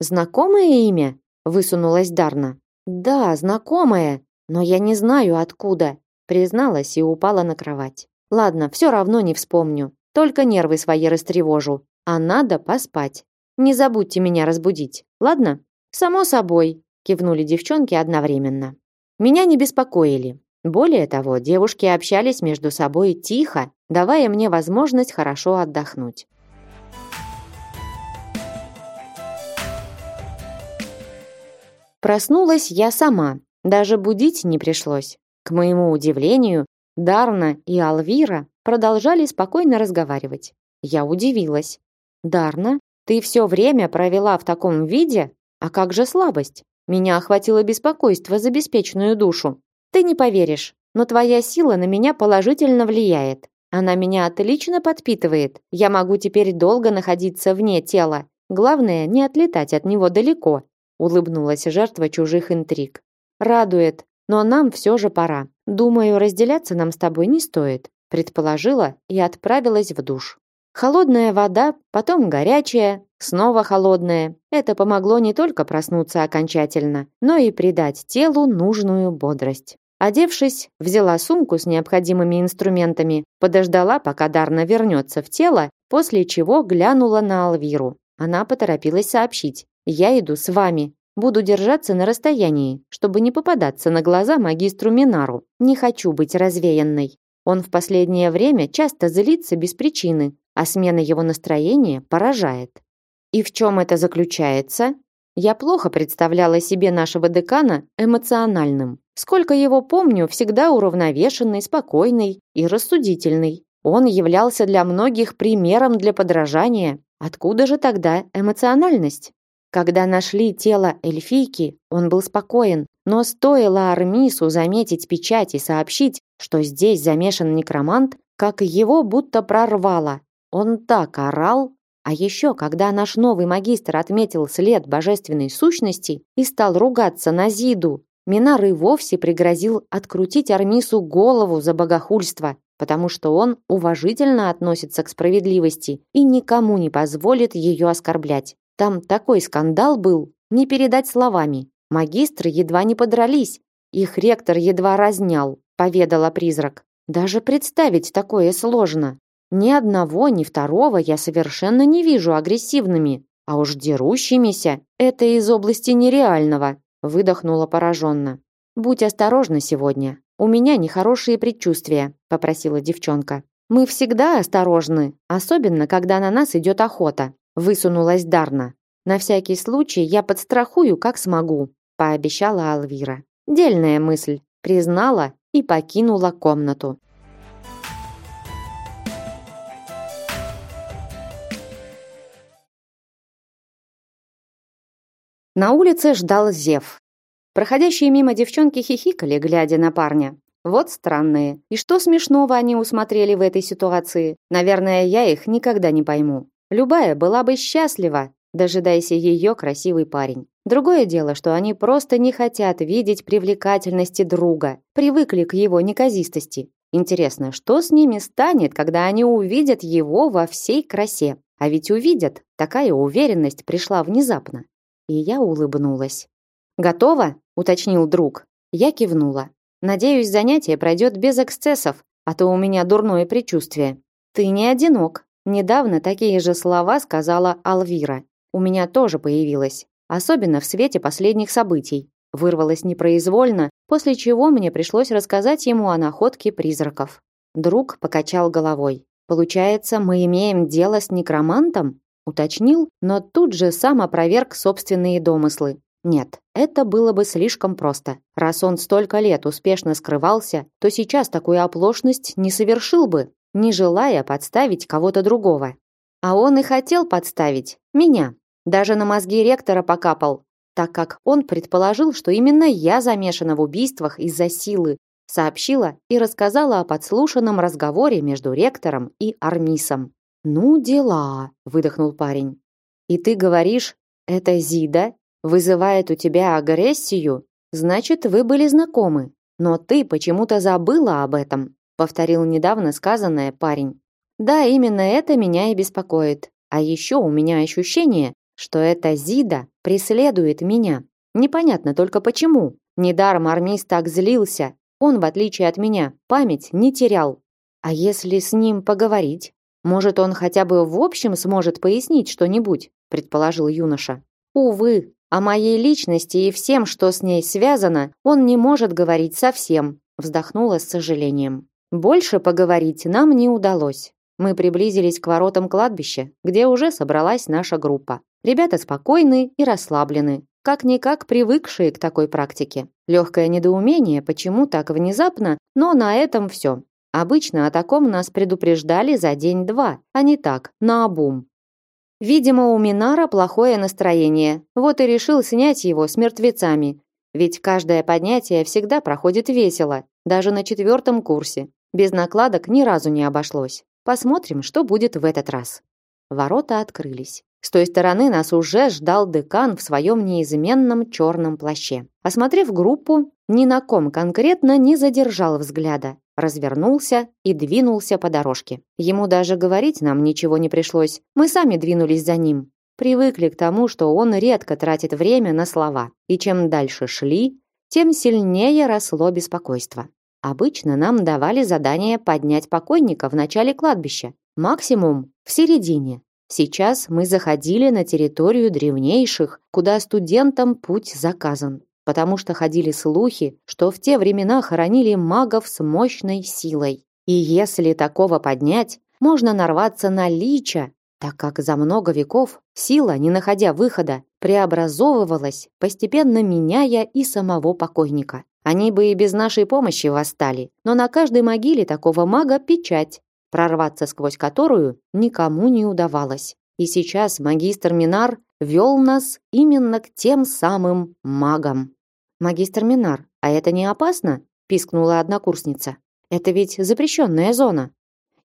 Speaker 1: Знакомое имя? Высунулась Дарна. Да, знакомое, но я не знаю откуда, призналась и упала на кровать. Ладно, все равно не вспомню. Только нервы свои растревожу. А надо поспать. Не забудьте меня разбудить, ладно? Само собой, кивнули девчонки одновременно. Меня не беспокоили. Более того, девушки общались между собой тихо, давая мне возможность хорошо отдохнуть. Проснулась я сама, даже будить не пришлось. К моему удивлению, Дарна и Алвира продолжали спокойно разговаривать. Я удивилась. «Дарна, ты все время провела в таком виде? А как же слабость? Меня охватило беспокойство за беспечную душу. Ты не поверишь, но твоя сила на меня положительно влияет. Она меня отлично подпитывает. Я могу теперь долго находиться вне тела. Главное, не отлетать от него далеко», улыбнулась жертва чужих интриг. «Радует, но нам все же пора. Думаю, разделяться нам с тобой не стоит предположила и отправилась в душ. Холодная вода, потом горячая, снова холодная. Это помогло не только проснуться окончательно, но и придать телу нужную бодрость. Одевшись, взяла сумку с необходимыми инструментами, подождала, пока Дарна вернется в тело, после чего глянула на Алвиру. Она поторопилась сообщить. «Я иду с вами. Буду держаться на расстоянии, чтобы не попадаться на глаза магистру Минару. Не хочу быть развеянной. Он в последнее время часто злится без причины, а смена его настроения поражает. И в чем это заключается? Я плохо представляла себе нашего декана эмоциональным. Сколько его помню, всегда уравновешенный, спокойный и рассудительный. Он являлся для многих примером для подражания. Откуда же тогда эмоциональность? Когда нашли тело эльфийки, он был спокоен, но стоило Армису заметить печать и сообщить, что здесь замешан некромант, как его будто прорвало. Он так орал, а еще, когда наш новый магистр отметил след божественной сущности и стал ругаться на Зиду, Минар и вовсе пригрозил открутить Армису голову за богохульство, потому что он уважительно относится к справедливости и никому не позволит ее оскорблять. Там такой скандал был, не передать словами. Магистры едва не подрались, их ректор едва разнял, поведала призрак. Даже представить такое сложно. Ни одного, ни второго я совершенно не вижу агрессивными, а уж дерущимися это из области нереального, выдохнула пораженно. Будь осторожна сегодня. У меня нехорошие предчувствия, попросила девчонка. Мы всегда осторожны, особенно когда на нас идет охота, высунулась Дарна. На всякий случай я подстрахую, как смогу, пообещала Алвира. Дельная мысль, признала и покинула комнату. На улице ждал Зев. Проходящие мимо девчонки хихикали, глядя на парня. Вот странные. И что смешного они усмотрели в этой ситуации? Наверное, я их никогда не пойму. Любая была бы счастлива, дожидаясь ее красивый парень. Другое дело, что они просто не хотят видеть привлекательности друга, привыкли к его неказистости. Интересно, что с ними станет, когда они увидят его во всей красе? А ведь увидят, такая уверенность пришла внезапно и я улыбнулась. «Готово?» – уточнил друг. Я кивнула. «Надеюсь, занятие пройдет без эксцессов, а то у меня дурное предчувствие». «Ты не одинок». Недавно такие же слова сказала Алвира. У меня тоже появилось, особенно в свете последних событий. Вырвалось непроизвольно, после чего мне пришлось рассказать ему о находке призраков. Друг покачал головой. Получается, мы имеем дело с некромантом? Уточнил, но тут же сам опроверг собственные домыслы. Нет, это было бы слишком просто. Раз он столько лет успешно скрывался, то сейчас такую оплошность не совершил бы, не желая подставить кого-то другого. А он и хотел подставить меня. Даже на мозги ректора покапал, так как он предположил, что именно я замешана в убийствах из-за силы, сообщила и рассказала о подслушанном разговоре между ректором и Армисом. Ну дела, выдохнул парень. И ты говоришь, это Зида вызывает у тебя агрессию? Значит, вы были знакомы. Но ты почему-то забыла об этом, повторил недавно сказанное парень. Да, именно это меня и беспокоит. А еще у меня ощущение, что эта Зида преследует меня. Непонятно только почему. Недаром Армис так злился. Он, в отличие от меня, память не терял. А если с ним поговорить? Может, он хотя бы в общем сможет пояснить что-нибудь, предположил юноша. Увы, о моей личности и всем, что с ней связано, он не может говорить совсем, вздохнула с сожалением. Больше поговорить нам не удалось. Мы приблизились к воротам кладбища, где уже собралась наша группа. Ребята спокойны и расслаблены, как-никак привыкшие к такой практике. Легкое недоумение, почему так внезапно, но на этом все. Обычно о таком нас предупреждали за день-два, а не так, наобум. Видимо, у Минара плохое настроение, вот и решил снять его с мертвецами. Ведь каждое поднятие всегда проходит весело, даже на четвертом курсе. Без накладок ни разу не обошлось. Посмотрим, что будет в этот раз. Ворота открылись. С той стороны нас уже ждал декан в своем неизменном черном плаще. Осмотрев группу, ни на ком конкретно не задержал взгляда. Развернулся и двинулся по дорожке. Ему даже говорить нам ничего не пришлось. Мы сами двинулись за ним. Привыкли к тому, что он редко тратит время на слова. И чем дальше шли, тем сильнее росло беспокойство. Обычно нам давали задание поднять покойника в начале кладбища, максимум в середине. Сейчас мы заходили на территорию древнейших, куда студентам путь заказан, потому что ходили слухи, что в те времена хоронили магов с мощной силой. И если такого поднять, можно нарваться на лича, так как за много веков сила, не находя выхода, преобразовывалась, постепенно меняя и самого покойника. Они бы и без нашей помощи восстали, но на каждой могиле такого мага печать, прорваться сквозь которую никому не удавалось. И сейчас магистр Минар вел нас именно к тем самым магам. Магистр Минар, а это не опасно? пискнула однокурсница. Это ведь запрещенная зона.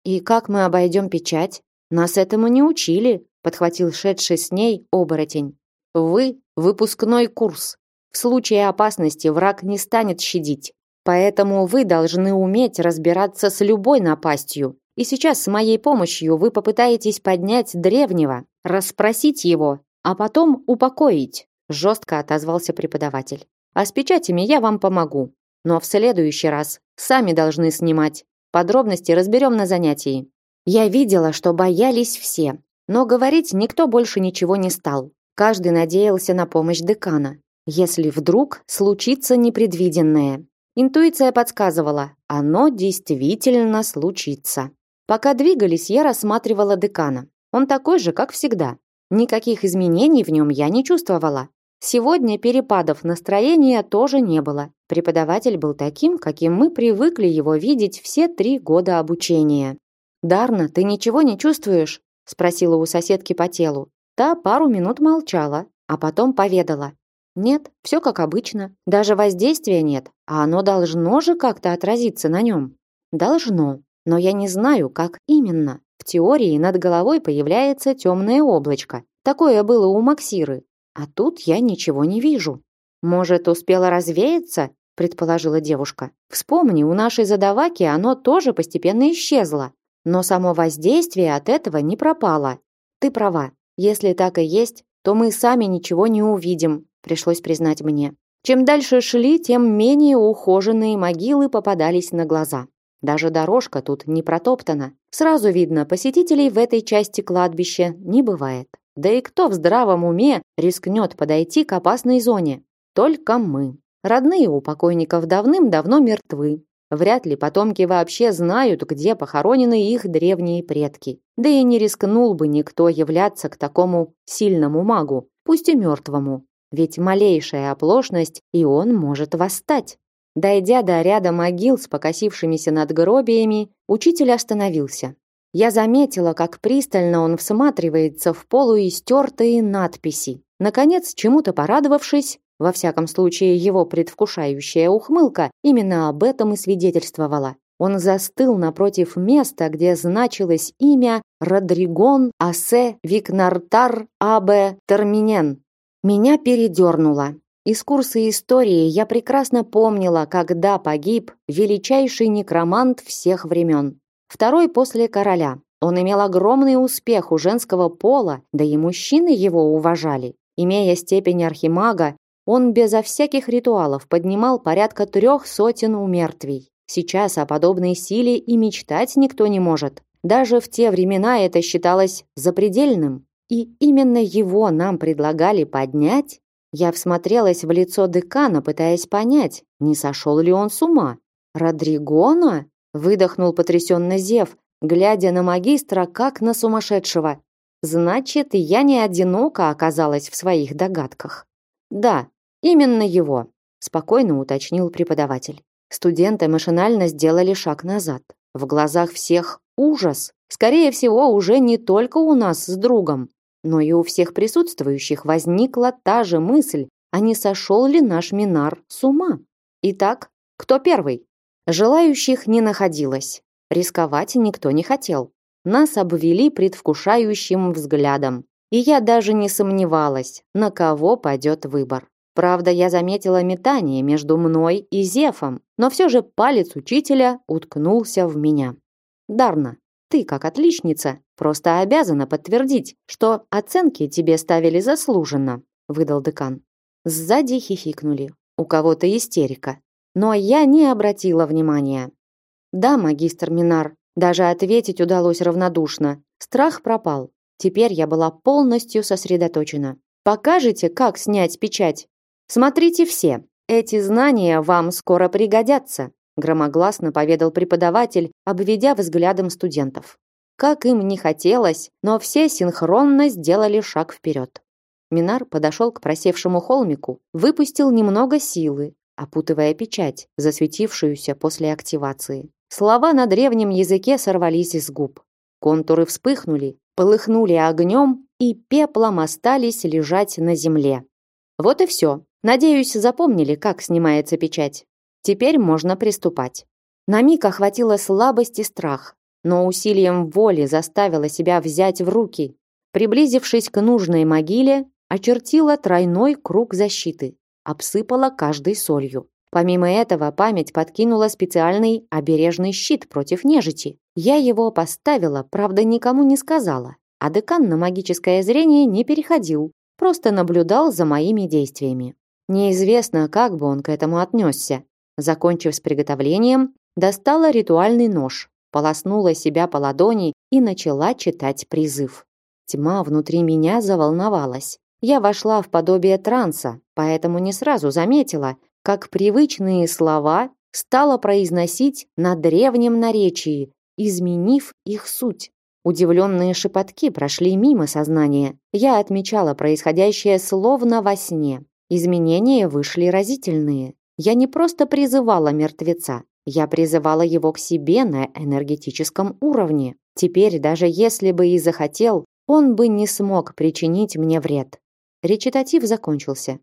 Speaker 1: И как мы обойдем печать? Нас этому не учили, подхватил шедший с ней оборотень. Вы выпускной курс. В случае опасности враг не станет щадить. Поэтому вы должны уметь разбираться с любой напастью. И сейчас с моей помощью вы попытаетесь поднять древнего, расспросить его, а потом упокоить, жестко отозвался преподаватель. А с печатями я вам помогу. Но в следующий раз сами должны снимать. Подробности разберем на занятии. Я видела, что боялись все, но говорить никто больше ничего не стал. Каждый надеялся на помощь декана если вдруг случится непредвиденное. Интуиция подсказывала, оно действительно случится. Пока двигались, я рассматривала декана. Он такой же, как всегда. Никаких изменений в нем я не чувствовала. Сегодня перепадов настроения тоже не было. Преподаватель был таким, каким мы привыкли его видеть все три года обучения. «Дарна, ты ничего не чувствуешь?» – спросила у соседки по телу. Та пару минут молчала, а потом поведала. Нет, все как обычно. Даже воздействия нет, а оно должно же как-то отразиться на нем. Должно, но я не знаю, как именно. В теории над головой появляется темное облачко. Такое было у Максиры. А тут я ничего не вижу. Может, успела развеяться? предположила девушка. Вспомни, у нашей задаваки оно тоже постепенно исчезло, но само воздействие от этого не пропало. Ты права. Если так и есть, то мы сами ничего не увидим, пришлось признать мне. Чем дальше шли, тем менее ухоженные могилы попадались на глаза. Даже дорожка тут не протоптана. Сразу видно, посетителей в этой части кладбища не бывает. Да и кто в здравом уме рискнет подойти к опасной зоне? Только мы. Родные у покойников давным-давно мертвы. Вряд ли потомки вообще знают, где похоронены их древние предки. Да и не рискнул бы никто являться к такому сильному магу, пусть и мертвому. Ведь малейшая оплошность, и он может восстать. Дойдя до ряда могил с покосившимися надгробиями, учитель остановился. Я заметила, как пристально он всматривается в полуистертые надписи. Наконец, чему-то порадовавшись, во всяком случае его предвкушающая ухмылка именно об этом и свидетельствовала. Он застыл напротив места, где значилось имя Родригон Асе Викнартар Абе Терминен. Меня передернуло. Из курса истории я прекрасно помнила, когда погиб величайший некромант всех времен. Второй после короля. Он имел огромный успех у женского пола, да и мужчины его уважали. Имея степень архимага, он безо всяких ритуалов поднимал порядка трех сотен умертвий. Сейчас о подобной силе и мечтать никто не может. Даже в те времена это считалось запредельным. И именно его нам предлагали поднять? Я всмотрелась в лицо декана, пытаясь понять, не сошел ли он с ума. «Родригона?» — выдохнул потрясенно Зев, глядя на магистра, как на сумасшедшего. «Значит, я не одиноко оказалась в своих догадках». «Да, именно его», — спокойно уточнил преподаватель. Студенты машинально сделали шаг назад. В глазах всех ужас. Скорее всего, уже не только у нас с другом, но и у всех присутствующих возникла та же мысль, а не сошел ли наш Минар с ума? Итак, кто первый? Желающих не находилось. Рисковать никто не хотел. Нас обвели предвкушающим взглядом. И я даже не сомневалась, на кого пойдет выбор. Правда, я заметила метание между мной и Зефом, но все же палец учителя уткнулся в меня. Дарна, ты, как отличница, просто обязана подтвердить, что оценки тебе ставили заслуженно, выдал декан. Сзади хихикнули. У кого-то истерика. Но я не обратила внимания. Да, магистр Минар, даже ответить удалось равнодушно. Страх пропал. Теперь я была полностью сосредоточена. Покажете, как снять печать? Смотрите все. Эти знания вам скоро пригодятся, громогласно поведал преподаватель, обведя взглядом студентов. Как им не хотелось, но все синхронно сделали шаг вперед. Минар подошел к просевшему холмику, выпустил немного силы, опутывая печать, засветившуюся после активации. Слова на древнем языке сорвались из губ. Контуры вспыхнули, полыхнули огнем и пеплом остались лежать на земле. Вот и все. Надеюсь, запомнили, как снимается печать. Теперь можно приступать. На миг охватила слабость и страх, но усилием воли заставила себя взять в руки. Приблизившись к нужной могиле, очертила тройной круг защиты, обсыпала каждой солью. Помимо этого, память подкинула специальный обережный щит против нежити. Я его поставила, правда, никому не сказала. А декан на магическое зрение не переходил, просто наблюдал за моими действиями. Неизвестно, как бы он к этому отнесся. Закончив с приготовлением, достала ритуальный нож, полоснула себя по ладони и начала читать призыв. Тьма внутри меня заволновалась. Я вошла в подобие транса, поэтому не сразу заметила, как привычные слова стала произносить на древнем наречии, изменив их суть. Удивленные шепотки прошли мимо сознания. Я отмечала происходящее словно во сне. Изменения вышли разительные. Я не просто призывала мертвеца, я призывала его к себе на энергетическом уровне. Теперь, даже если бы и захотел, он бы не смог причинить мне вред. Речитатив закончился.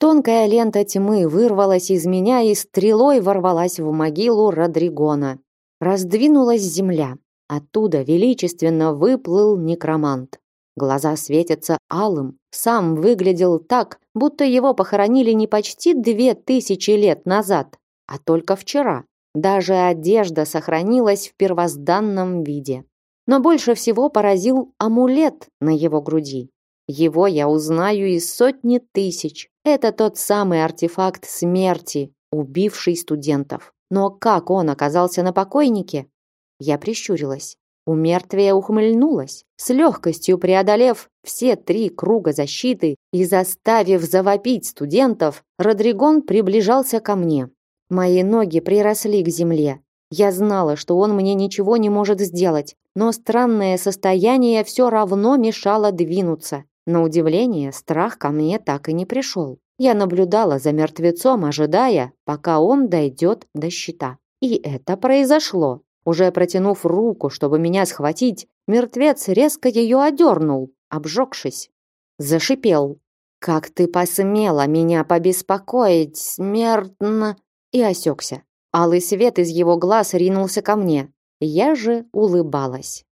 Speaker 1: Тонкая лента тьмы вырвалась из меня и стрелой ворвалась в могилу Родригона. Раздвинулась земля. Оттуда величественно выплыл некромант. Глаза светятся алым. Сам выглядел так, будто его похоронили не почти две тысячи лет назад, а только вчера. Даже одежда сохранилась в первозданном виде. Но больше всего поразил амулет на его груди. Его я узнаю из сотни тысяч. Это тот самый артефакт смерти, убивший студентов. Но как он оказался на покойнике? Я прищурилась. У мертвия ухмыльнулась, с легкостью преодолев все три круга защиты и заставив завопить студентов, Родригон приближался ко мне. Мои ноги приросли к земле. Я знала, что он мне ничего не может сделать, но странное состояние все равно мешало двинуться. На удивление, страх ко мне так и не пришел. Я наблюдала за мертвецом, ожидая, пока он дойдет до щита. И это произошло. Уже протянув руку, чтобы меня схватить, мертвец резко ее одернул, обжегшись. Зашипел. «Как ты посмела меня побеспокоить, смертно!» И осекся. Алый свет из его глаз ринулся ко мне. Я же улыбалась.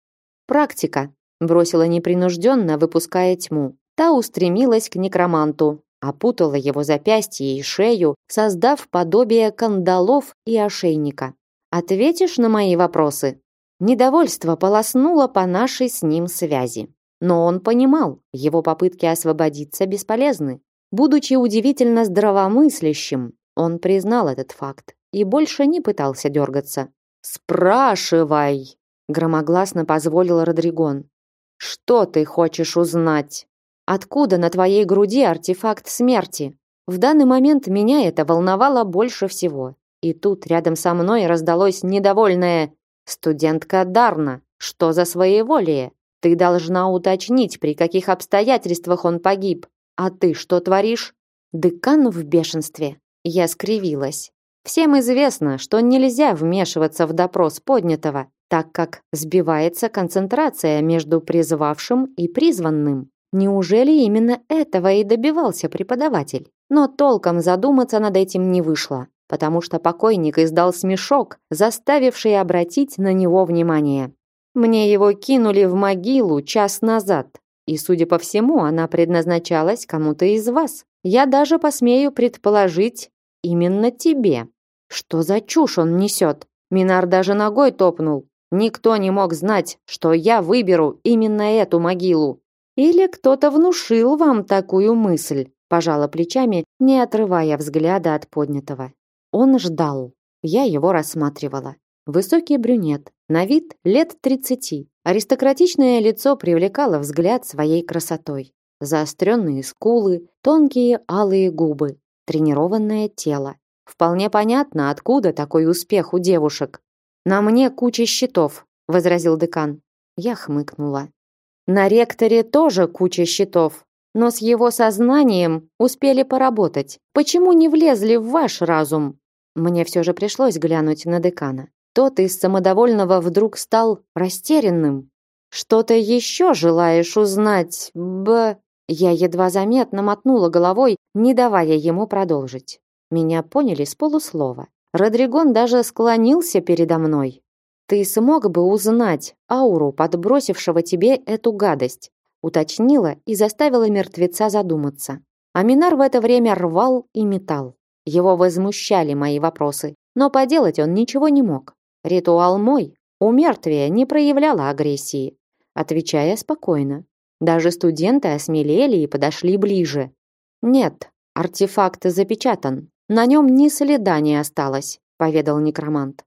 Speaker 1: «Практика», — бросила непринужденно, выпуская тьму. Та устремилась к некроманту, опутала его запястье и шею, создав подобие кандалов и ошейника. Ответишь на мои вопросы? Недовольство полоснуло по нашей с ним связи. Но он понимал, его попытки освободиться бесполезны. Будучи удивительно здравомыслящим, он признал этот факт и больше не пытался дергаться. «Спрашивай!» — громогласно позволил Родригон. «Что ты хочешь узнать? Откуда на твоей груди артефакт смерти?» В данный момент меня это волновало больше всего. И тут рядом со мной раздалось недовольное «Студентка Дарна, что за своеволие? Ты должна уточнить, при каких обстоятельствах он погиб. А ты что творишь?» Декан в бешенстве. Я скривилась. Всем известно, что нельзя вмешиваться в допрос поднятого, так как сбивается концентрация между призвавшим и призванным. Неужели именно этого и добивался преподаватель? Но толком задуматься над этим не вышло потому что покойник издал смешок, заставивший обратить на него внимание. Мне его кинули в могилу час назад, и, судя по всему, она предназначалась кому-то из вас. Я даже посмею предположить именно тебе. Что за чушь он несет? Минар даже ногой топнул. Никто не мог знать, что я выберу именно эту могилу. Или кто-то внушил вам такую мысль? Пожала плечами, не отрывая взгляда от поднятого. Он ждал. Я его рассматривала. Высокий брюнет, на вид лет тридцати. Аристократичное лицо привлекало взгляд своей красотой. Заостренные скулы, тонкие алые губы, тренированное тело. Вполне понятно, откуда такой успех у девушек. На мне куча счетов, возразил декан. Я хмыкнула. На ректоре тоже куча счетов, но с его сознанием успели поработать. Почему не влезли в ваш разум? Мне все же пришлось глянуть на декана. Тот из самодовольного вдруг стал растерянным. Что-то еще желаешь узнать, б? Я едва заметно мотнула головой, не давая ему продолжить. Меня поняли с полуслова. Родригон даже склонился передо мной. Ты смог бы узнать ауру подбросившего тебе эту гадость, уточнила и заставила мертвеца задуматься. Аминар в это время рвал и метал. Его возмущали мои вопросы, но поделать он ничего не мог. Ритуал мой, у мертвия не проявляла агрессии, отвечая спокойно. Даже студенты осмелели и подошли ближе. Нет, артефакт запечатан. На нем ни следа не осталось, поведал некромант.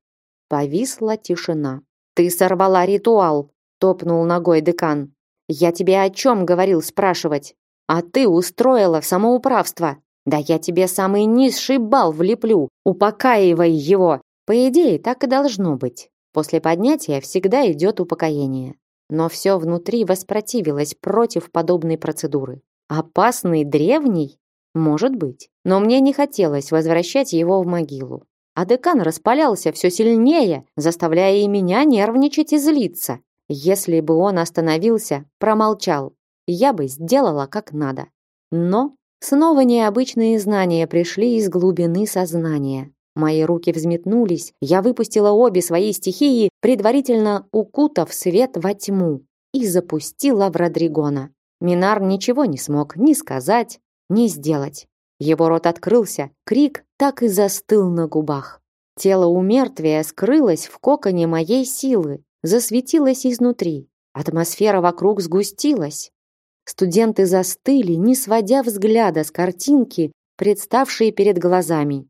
Speaker 1: Повисла тишина. Ты сорвала ритуал, топнул ногой декан. Я тебе о чем говорил спрашивать? А ты устроила самоуправство. Да я тебе самый низший бал влеплю. Упокаивай его. По идее, так и должно быть. После поднятия всегда идет упокоение. Но все внутри воспротивилось против подобной процедуры. Опасный древний? Может быть. Но мне не хотелось возвращать его в могилу. А декан распалялся все сильнее, заставляя и меня нервничать и злиться. Если бы он остановился, промолчал, я бы сделала как надо. Но снова необычные знания пришли из глубины сознания. Мои руки взметнулись, я выпустила обе свои стихии, предварительно укутав свет во тьму, и запустила в Родригона. Минар ничего не смог ни сказать, ни сделать. Его рот открылся, крик так и застыл на губах. Тело у мертвия скрылось в коконе моей силы, засветилось изнутри. Атмосфера вокруг сгустилась. Студенты застыли, не сводя взгляда с картинки, представшей перед глазами.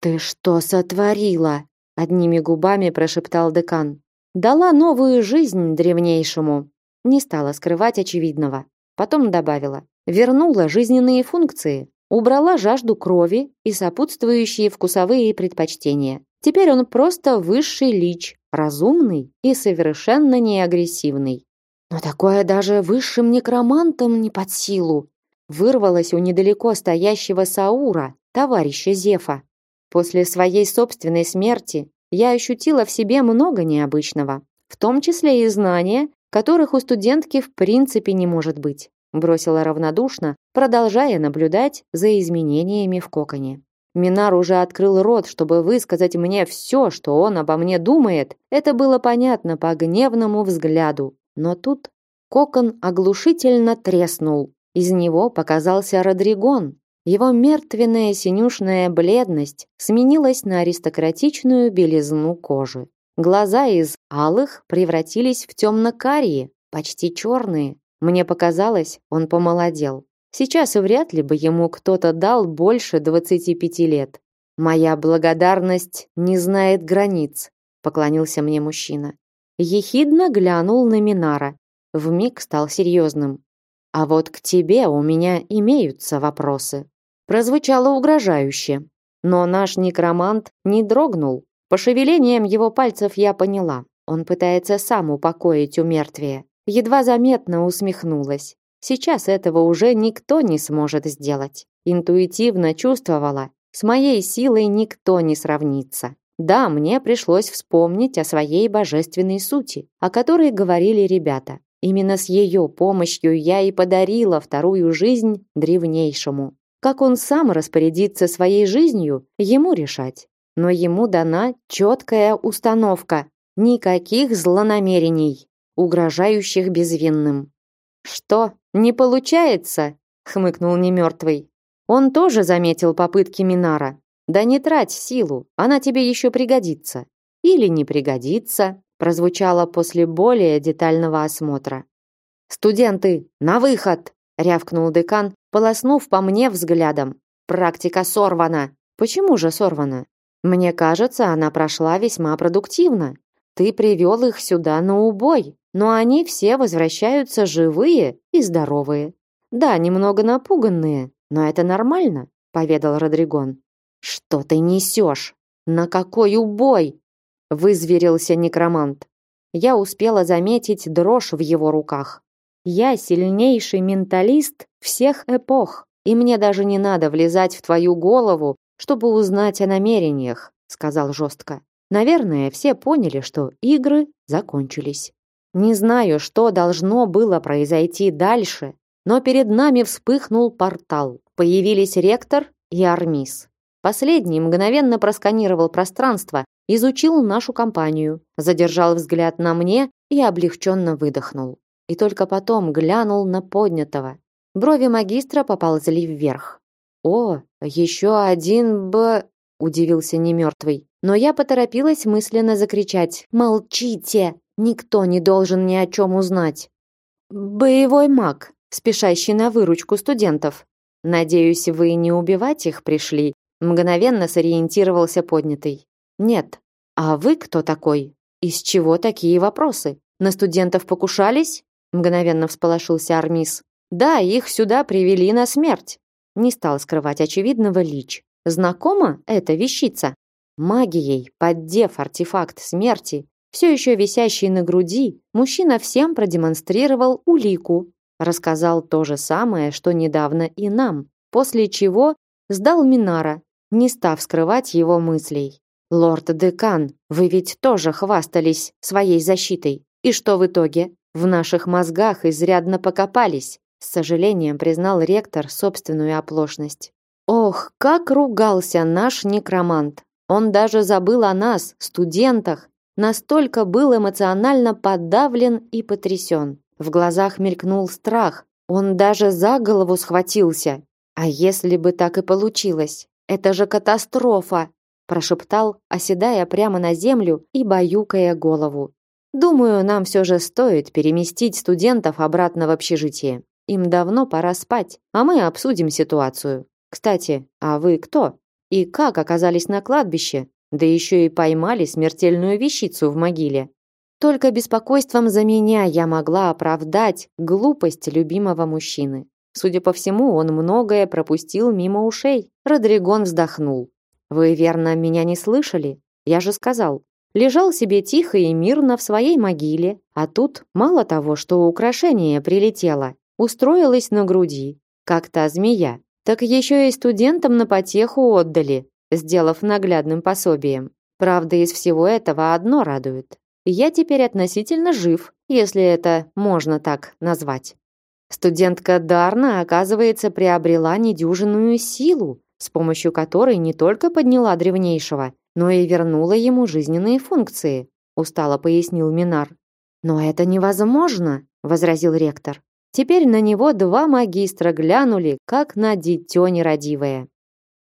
Speaker 1: «Ты что сотворила?» — одними губами прошептал декан. «Дала новую жизнь древнейшему». Не стала скрывать очевидного. Потом добавила. «Вернула жизненные функции, Убрала жажду крови и сопутствующие вкусовые предпочтения. Теперь он просто высший лич, разумный и совершенно не агрессивный. Но такое даже высшим некромантам не под силу. Вырвалось у недалеко стоящего Саура, товарища Зефа. После своей собственной смерти я ощутила в себе много необычного, в том числе и знания, которых у студентки в принципе не может быть бросила равнодушно, продолжая наблюдать за изменениями в коконе. Минар уже открыл рот, чтобы высказать мне все, что он обо мне думает. Это было понятно по гневному взгляду. Но тут кокон оглушительно треснул. Из него показался Родригон. Его мертвенная синюшная бледность сменилась на аристократичную белизну кожи. Глаза из алых превратились в темно-карие, почти черные, мне показалось, он помолодел. Сейчас вряд ли бы ему кто-то дал больше 25 лет. Моя благодарность не знает границ, поклонился мне мужчина. Ехидно глянул на Минара. Вмиг стал серьезным. А вот к тебе у меня имеются вопросы. Прозвучало угрожающе, но наш некромант не дрогнул. По шевелениям его пальцев я поняла. Он пытается сам упокоить умертвие едва заметно усмехнулась. Сейчас этого уже никто не сможет сделать. Интуитивно чувствовала, с моей силой никто не сравнится. Да, мне пришлось вспомнить о своей божественной сути, о которой говорили ребята. Именно с ее помощью я и подарила вторую жизнь древнейшему. Как он сам распорядится своей жизнью, ему решать. Но ему дана четкая установка. Никаких злонамерений угрожающих безвинным. «Что, не получается?» — хмыкнул немертвый. Он тоже заметил попытки Минара. Да не трать силу, она тебе еще пригодится. Или не пригодится, прозвучало после более детального осмотра. Студенты, на выход, рявкнул декан, полоснув по мне взглядом. Практика сорвана. Почему же сорвана? Мне кажется, она прошла весьма продуктивно. Ты привел их сюда на убой, но они все возвращаются живые и здоровые. Да, немного напуганные, но это нормально, поведал Родригон. Что ты несешь? На какой убой? Вызверился некромант. Я успела заметить дрожь в его руках. Я сильнейший менталист всех эпох, и мне даже не надо влезать в твою голову, чтобы узнать о намерениях, сказал жестко. Наверное, все поняли, что игры закончились. Не знаю, что должно было произойти дальше, но перед нами вспыхнул портал. Появились ректор и Армис. Последний мгновенно просканировал пространство, изучил нашу компанию, задержал взгляд на мне и облегченно выдохнул. И только потом глянул на поднятого. Брови магистра поползли вверх. «О, еще один б...» – удивился немертвый. Но я поторопилась мысленно закричать «Молчите! Никто не должен ни о чем узнать!» «Боевой маг, спешащий на выручку студентов. Надеюсь, вы не убивать их пришли?» Мгновенно сориентировался поднятый. «Нет. А вы кто такой? Из чего такие вопросы? На студентов покушались?» Мгновенно всполошился Армис. «Да, их сюда привели на смерть». Не стал скрывать очевидного Лич. «Знакома эта вещица?» Магией, поддев артефакт смерти, все еще висящий на груди, мужчина всем продемонстрировал улику, рассказал то же самое, что недавно и нам, после чего сдал Минара, не став скрывать его мыслей. «Лорд-декан, вы ведь тоже хвастались своей защитой. И что в итоге? В наших мозгах изрядно покопались», с сожалением признал ректор собственную оплошность. Ох, как ругался наш некромант. Он даже забыл о нас, студентах, настолько был эмоционально подавлен и потрясен. В глазах мелькнул страх. Он даже за голову схватился. А если бы так и получилось? Это же катастрофа, прошептал, оседая прямо на землю и баюкая голову. Думаю, нам все же стоит переместить студентов обратно в общежитие. Им давно пора спать, а мы обсудим ситуацию. Кстати, а вы кто? И как оказались на кладбище? Да еще и поймали смертельную вещицу в могиле. Только беспокойством за меня я могла оправдать глупость любимого мужчины. Судя по всему, он многое пропустил мимо ушей. Родригон вздохнул. Вы верно меня не слышали? Я же сказал. Лежал себе тихо и мирно в своей могиле, а тут мало того, что украшение прилетело, устроилась на груди, как та змея. Так еще и студентам на потеху отдали, сделав наглядным пособием. Правда, из всего этого одно радует. Я теперь относительно жив, если это можно так назвать. Студентка Дарна, оказывается, приобрела недюжинную силу, с помощью которой не только подняла древнейшего, но и вернула ему жизненные функции, устало пояснил Минар. Но это невозможно, возразил ректор. Теперь на него два магистра глянули, как на дитё нерадивое.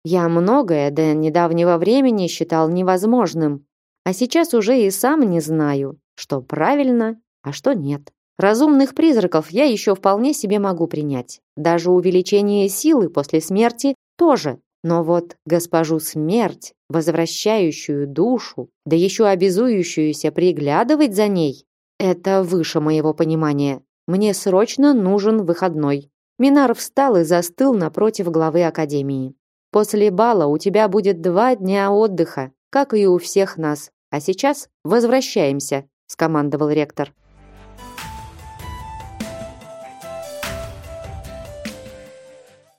Speaker 1: Я многое до недавнего времени считал невозможным, а сейчас уже и сам не знаю, что правильно, а что нет. Разумных призраков я еще вполне себе могу принять. Даже увеличение силы после смерти тоже. Но вот госпожу смерть, возвращающую душу, да еще обязующуюся приглядывать за ней, это выше моего понимания. Мне срочно нужен выходной. Минар встал и застыл напротив главы академии. После бала у тебя будет два дня отдыха, как и у всех нас. А сейчас возвращаемся, скомандовал ректор.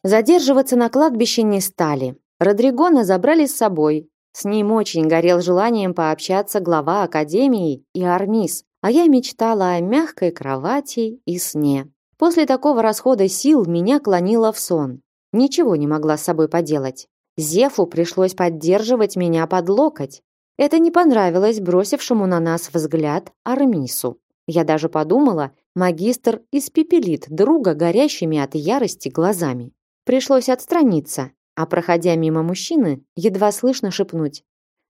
Speaker 1: Задерживаться на кладбище не стали. Родригона забрали с собой. С ним очень горел желанием пообщаться глава академии и Армис, а я мечтала о мягкой кровати и сне. После такого расхода сил меня клонило в сон. Ничего не могла с собой поделать. Зефу пришлось поддерживать меня под локоть. Это не понравилось бросившему на нас взгляд Армису. Я даже подумала, магистр испепелит друга горящими от ярости глазами. Пришлось отстраниться, а проходя мимо мужчины, едва слышно шепнуть: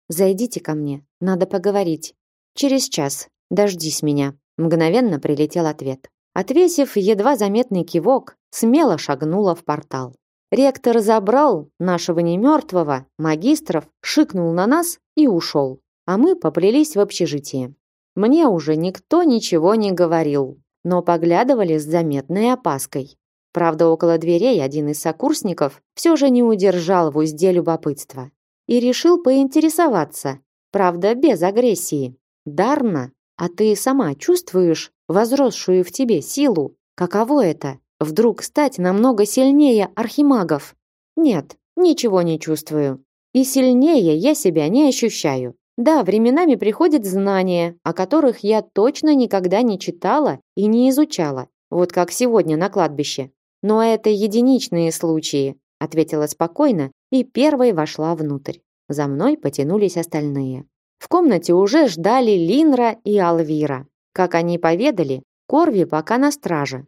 Speaker 1: "Зайдите ко мне, надо поговорить. Через час. Дождись меня". Мгновенно прилетел ответ. Отвесив едва заметный кивок, смело шагнула в портал. Ректор забрал нашего немертвого, магистров, шикнул на нас и ушел. А мы поплелись в общежитие. Мне уже никто ничего не говорил, но поглядывали с заметной опаской. Правда, около дверей один из сокурсников все же не удержал в узде любопытства и решил поинтересоваться, правда, без агрессии. «Дарна, а ты сама чувствуешь возросшую в тебе силу? Каково это? Вдруг стать намного сильнее архимагов? Нет, ничего не чувствую. И сильнее я себя не ощущаю. Да, временами приходят знания, о которых я точно никогда не читала и не изучала, вот как сегодня на кладбище. Но это единичные случаи, ответила спокойно и первой вошла внутрь. За мной потянулись остальные. В комнате уже ждали Линра и Алвира. Как они поведали, Корви пока на страже,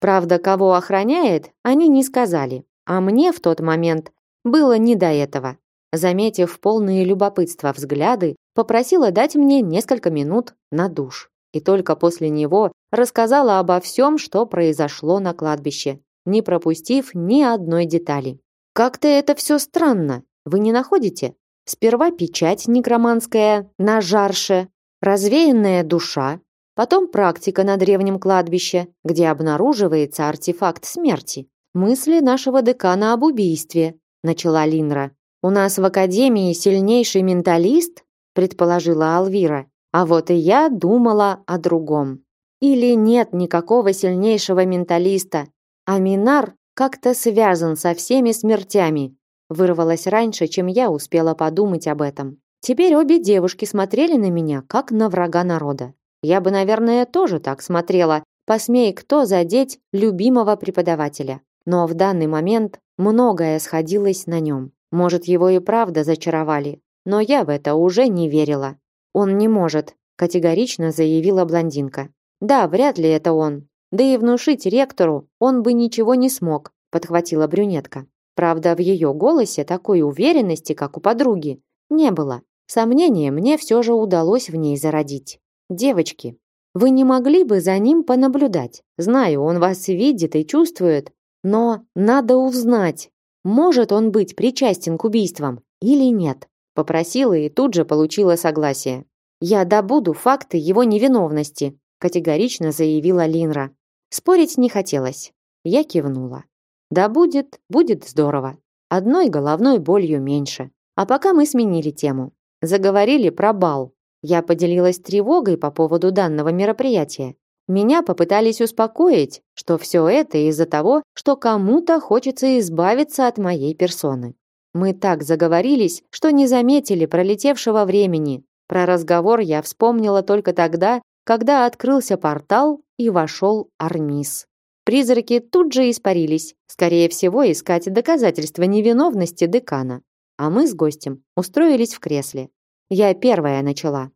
Speaker 1: Правда, кого охраняет, они не сказали. А мне в тот момент было не до этого. Заметив полные любопытства взгляды, попросила дать мне несколько минут на душ. И только после него рассказала обо всем, что произошло на кладбище, не пропустив ни одной детали. Как-то это все странно, вы не находите? Сперва печать некроманская на жарше, развеянная душа, Потом практика на древнем кладбище, где обнаруживается артефакт смерти. Мысли нашего декана об убийстве, начала Линра. У нас в академии сильнейший менталист, предположила Алвира. А вот и я думала о другом. Или нет никакого сильнейшего менталиста, а Минар как-то связан со всеми смертями. Вырвалось раньше, чем я успела подумать об этом. Теперь обе девушки смотрели на меня, как на врага народа. Я бы, наверное, тоже так смотрела, посмей кто задеть любимого преподавателя. Но в данный момент многое сходилось на нем. Может, его и правда зачаровали, но я в это уже не верила. Он не может, категорично заявила блондинка. Да, вряд ли это он. Да и внушить ректору он бы ничего не смог, подхватила брюнетка. Правда, в ее голосе такой уверенности, как у подруги, не было. Сомнение мне все же удалось в ней зародить. Девочки, вы не могли бы за ним понаблюдать? Знаю, он вас видит и чувствует, но надо узнать, может он быть причастен к убийствам или нет. Попросила и тут же получила согласие. Я добуду факты его невиновности, категорично заявила Линра. Спорить не хотелось. Я кивнула. Да будет, будет здорово. Одной головной болью меньше. А пока мы сменили тему. Заговорили про бал. Я поделилась тревогой по поводу данного мероприятия. Меня попытались успокоить, что все это из-за того, что кому-то хочется избавиться от моей персоны. Мы так заговорились, что не заметили пролетевшего времени. Про разговор я вспомнила только тогда, когда открылся портал и вошел Армис. Призраки тут же испарились, скорее всего, искать доказательства невиновности декана. А мы с гостем устроились в кресле. Я первая начала.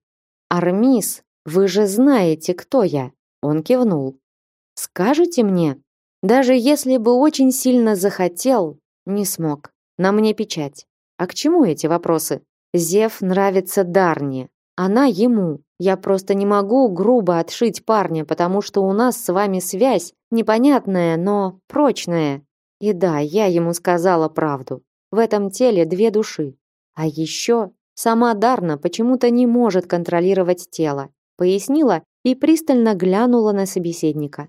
Speaker 1: «Армис, вы же знаете, кто я!» Он кивнул. «Скажете мне?» Даже если бы очень сильно захотел, не смог. На мне печать. А к чему эти вопросы? Зев нравится Дарне. Она ему. Я просто не могу грубо отшить парня, потому что у нас с вами связь непонятная, но прочная. И да, я ему сказала правду. В этом теле две души. А еще Сама Дарна почему-то не может контролировать тело, пояснила и пристально глянула на собеседника.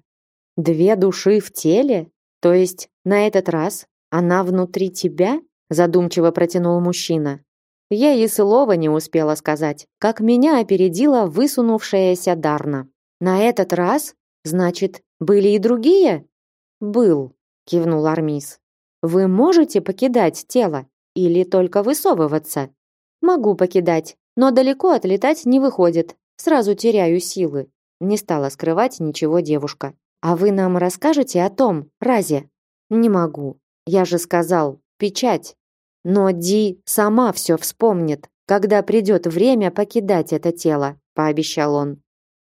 Speaker 1: Две души в теле? То есть на этот раз она внутри тебя? задумчиво протянул мужчина. Я и слова не успела сказать, как меня опередила высунувшаяся Дарна. На этот раз, значит, были и другие? Был, кивнул Армис. Вы можете покидать тело или только высовываться? Могу покидать, но далеко отлетать не выходит. Сразу теряю силы. Не стала скрывать ничего девушка. А вы нам расскажете о том, Разе? Не могу. Я же сказал, печать. Но Ди сама все вспомнит, когда придет время покидать это тело, пообещал он.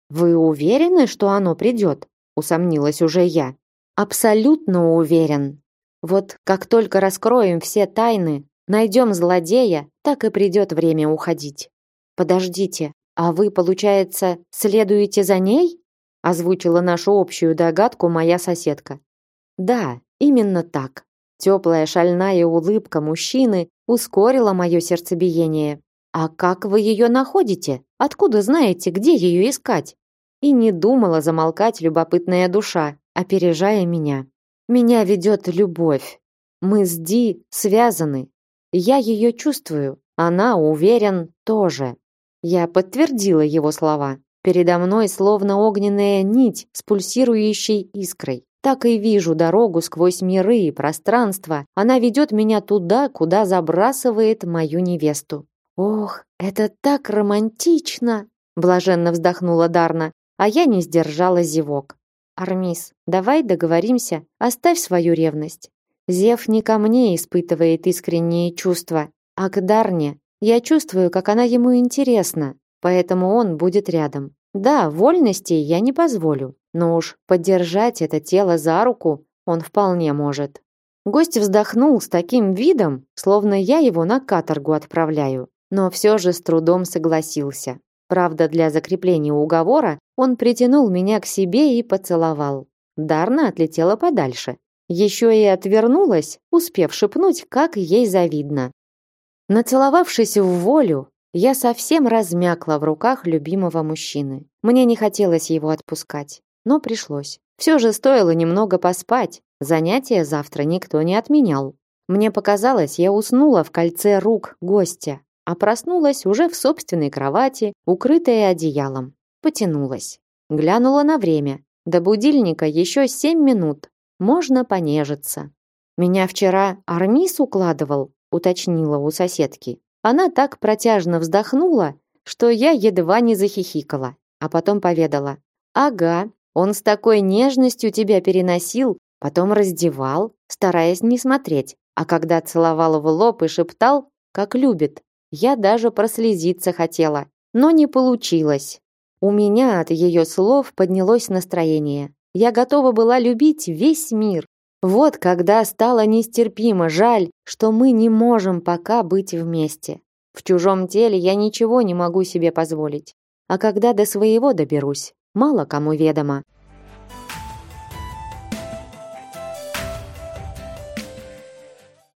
Speaker 1: Вы уверены, что оно придет? Усомнилась уже я. Абсолютно уверен. Вот как только раскроем все тайны, найдем злодея, так и придет время уходить. Подождите, а вы, получается, следуете за ней? озвучила нашу общую догадку моя соседка. Да, именно так. Теплая шальная улыбка мужчины ускорила мое сердцебиение. А как вы ее находите? Откуда знаете, где ее искать? И не думала замолкать любопытная душа, опережая меня. Меня ведет любовь. Мы с Ди связаны. Я ее чувствую. Она, уверен, тоже. Я подтвердила его слова. Передо мной словно огненная нить с пульсирующей искрой. Так и вижу дорогу сквозь миры и пространство. Она ведет меня туда, куда забрасывает мою невесту. Ох, это так романтично, блаженно вздохнула Дарна, а я не сдержала зевок. Армис, давай договоримся, оставь свою ревность. Зев не ко мне испытывает искренние чувства, а к Дарне. Я чувствую, как она ему интересна, поэтому он будет рядом. Да, вольности я не позволю, но уж поддержать это тело за руку он вполне может. Гость вздохнул с таким видом, словно я его на каторгу отправляю но все же с трудом согласился. Правда, для закрепления уговора он притянул меня к себе и поцеловал. Дарна отлетела подальше. Еще и отвернулась, успев шепнуть, как ей завидно. Нацеловавшись в волю, я совсем размякла в руках любимого мужчины. Мне не хотелось его отпускать, но пришлось. Все же стоило немного поспать. Занятия завтра никто не отменял. Мне показалось, я уснула в кольце рук гостя, а проснулась уже в собственной кровати, укрытая одеялом. Потянулась. Глянула на время. До будильника еще семь минут. Можно понежиться. Меня вчера Армис укладывал, уточнила у соседки. Она так протяжно вздохнула, что я едва не захихикала, а потом поведала: "Ага, он с такой нежностью тебя переносил, потом раздевал, стараясь не смотреть, а когда целовал в лоб и шептал, как любит, я даже прослезиться хотела, но не получилось. У меня от ее слов поднялось настроение. Я готова была любить весь мир. Вот когда стало нестерпимо жаль, что мы не можем пока быть вместе. В чужом теле я ничего не могу себе позволить. А когда до своего доберусь, мало кому ведомо.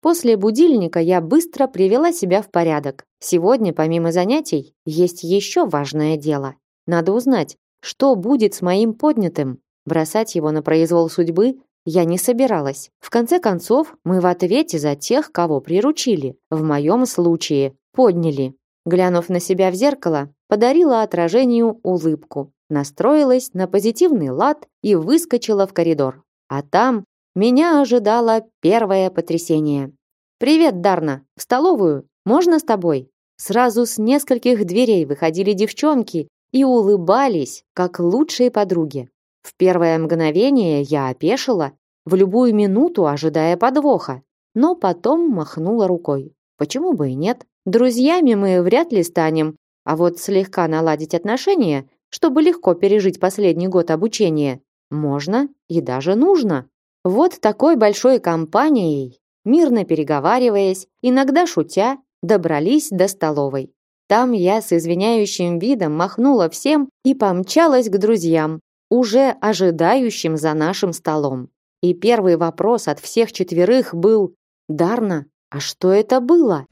Speaker 1: После будильника я быстро привела себя в порядок. Сегодня, помимо занятий, есть еще важное дело. Надо узнать, что будет с моим поднятым. Бросать его на произвол судьбы я не собиралась. В конце концов, мы в ответе за тех, кого приручили. В моем случае подняли. Глянув на себя в зеркало, подарила отражению улыбку, настроилась на позитивный лад и выскочила в коридор. А там меня ожидало первое потрясение. «Привет, Дарна! В столовую? Можно с тобой?» Сразу с нескольких дверей выходили девчонки и улыбались, как лучшие подруги. В первое мгновение я опешила, в любую минуту ожидая подвоха, но потом махнула рукой. Почему бы и нет? Друзьями мы вряд ли станем, а вот слегка наладить отношения, чтобы легко пережить последний год обучения, можно и даже нужно. Вот такой большой компанией, мирно переговариваясь, иногда шутя, добрались до столовой. Там я с извиняющим видом махнула всем и помчалась к друзьям, уже ожидающим за нашим столом. И первый вопрос от всех четверых был: "Дарна, а что это было?"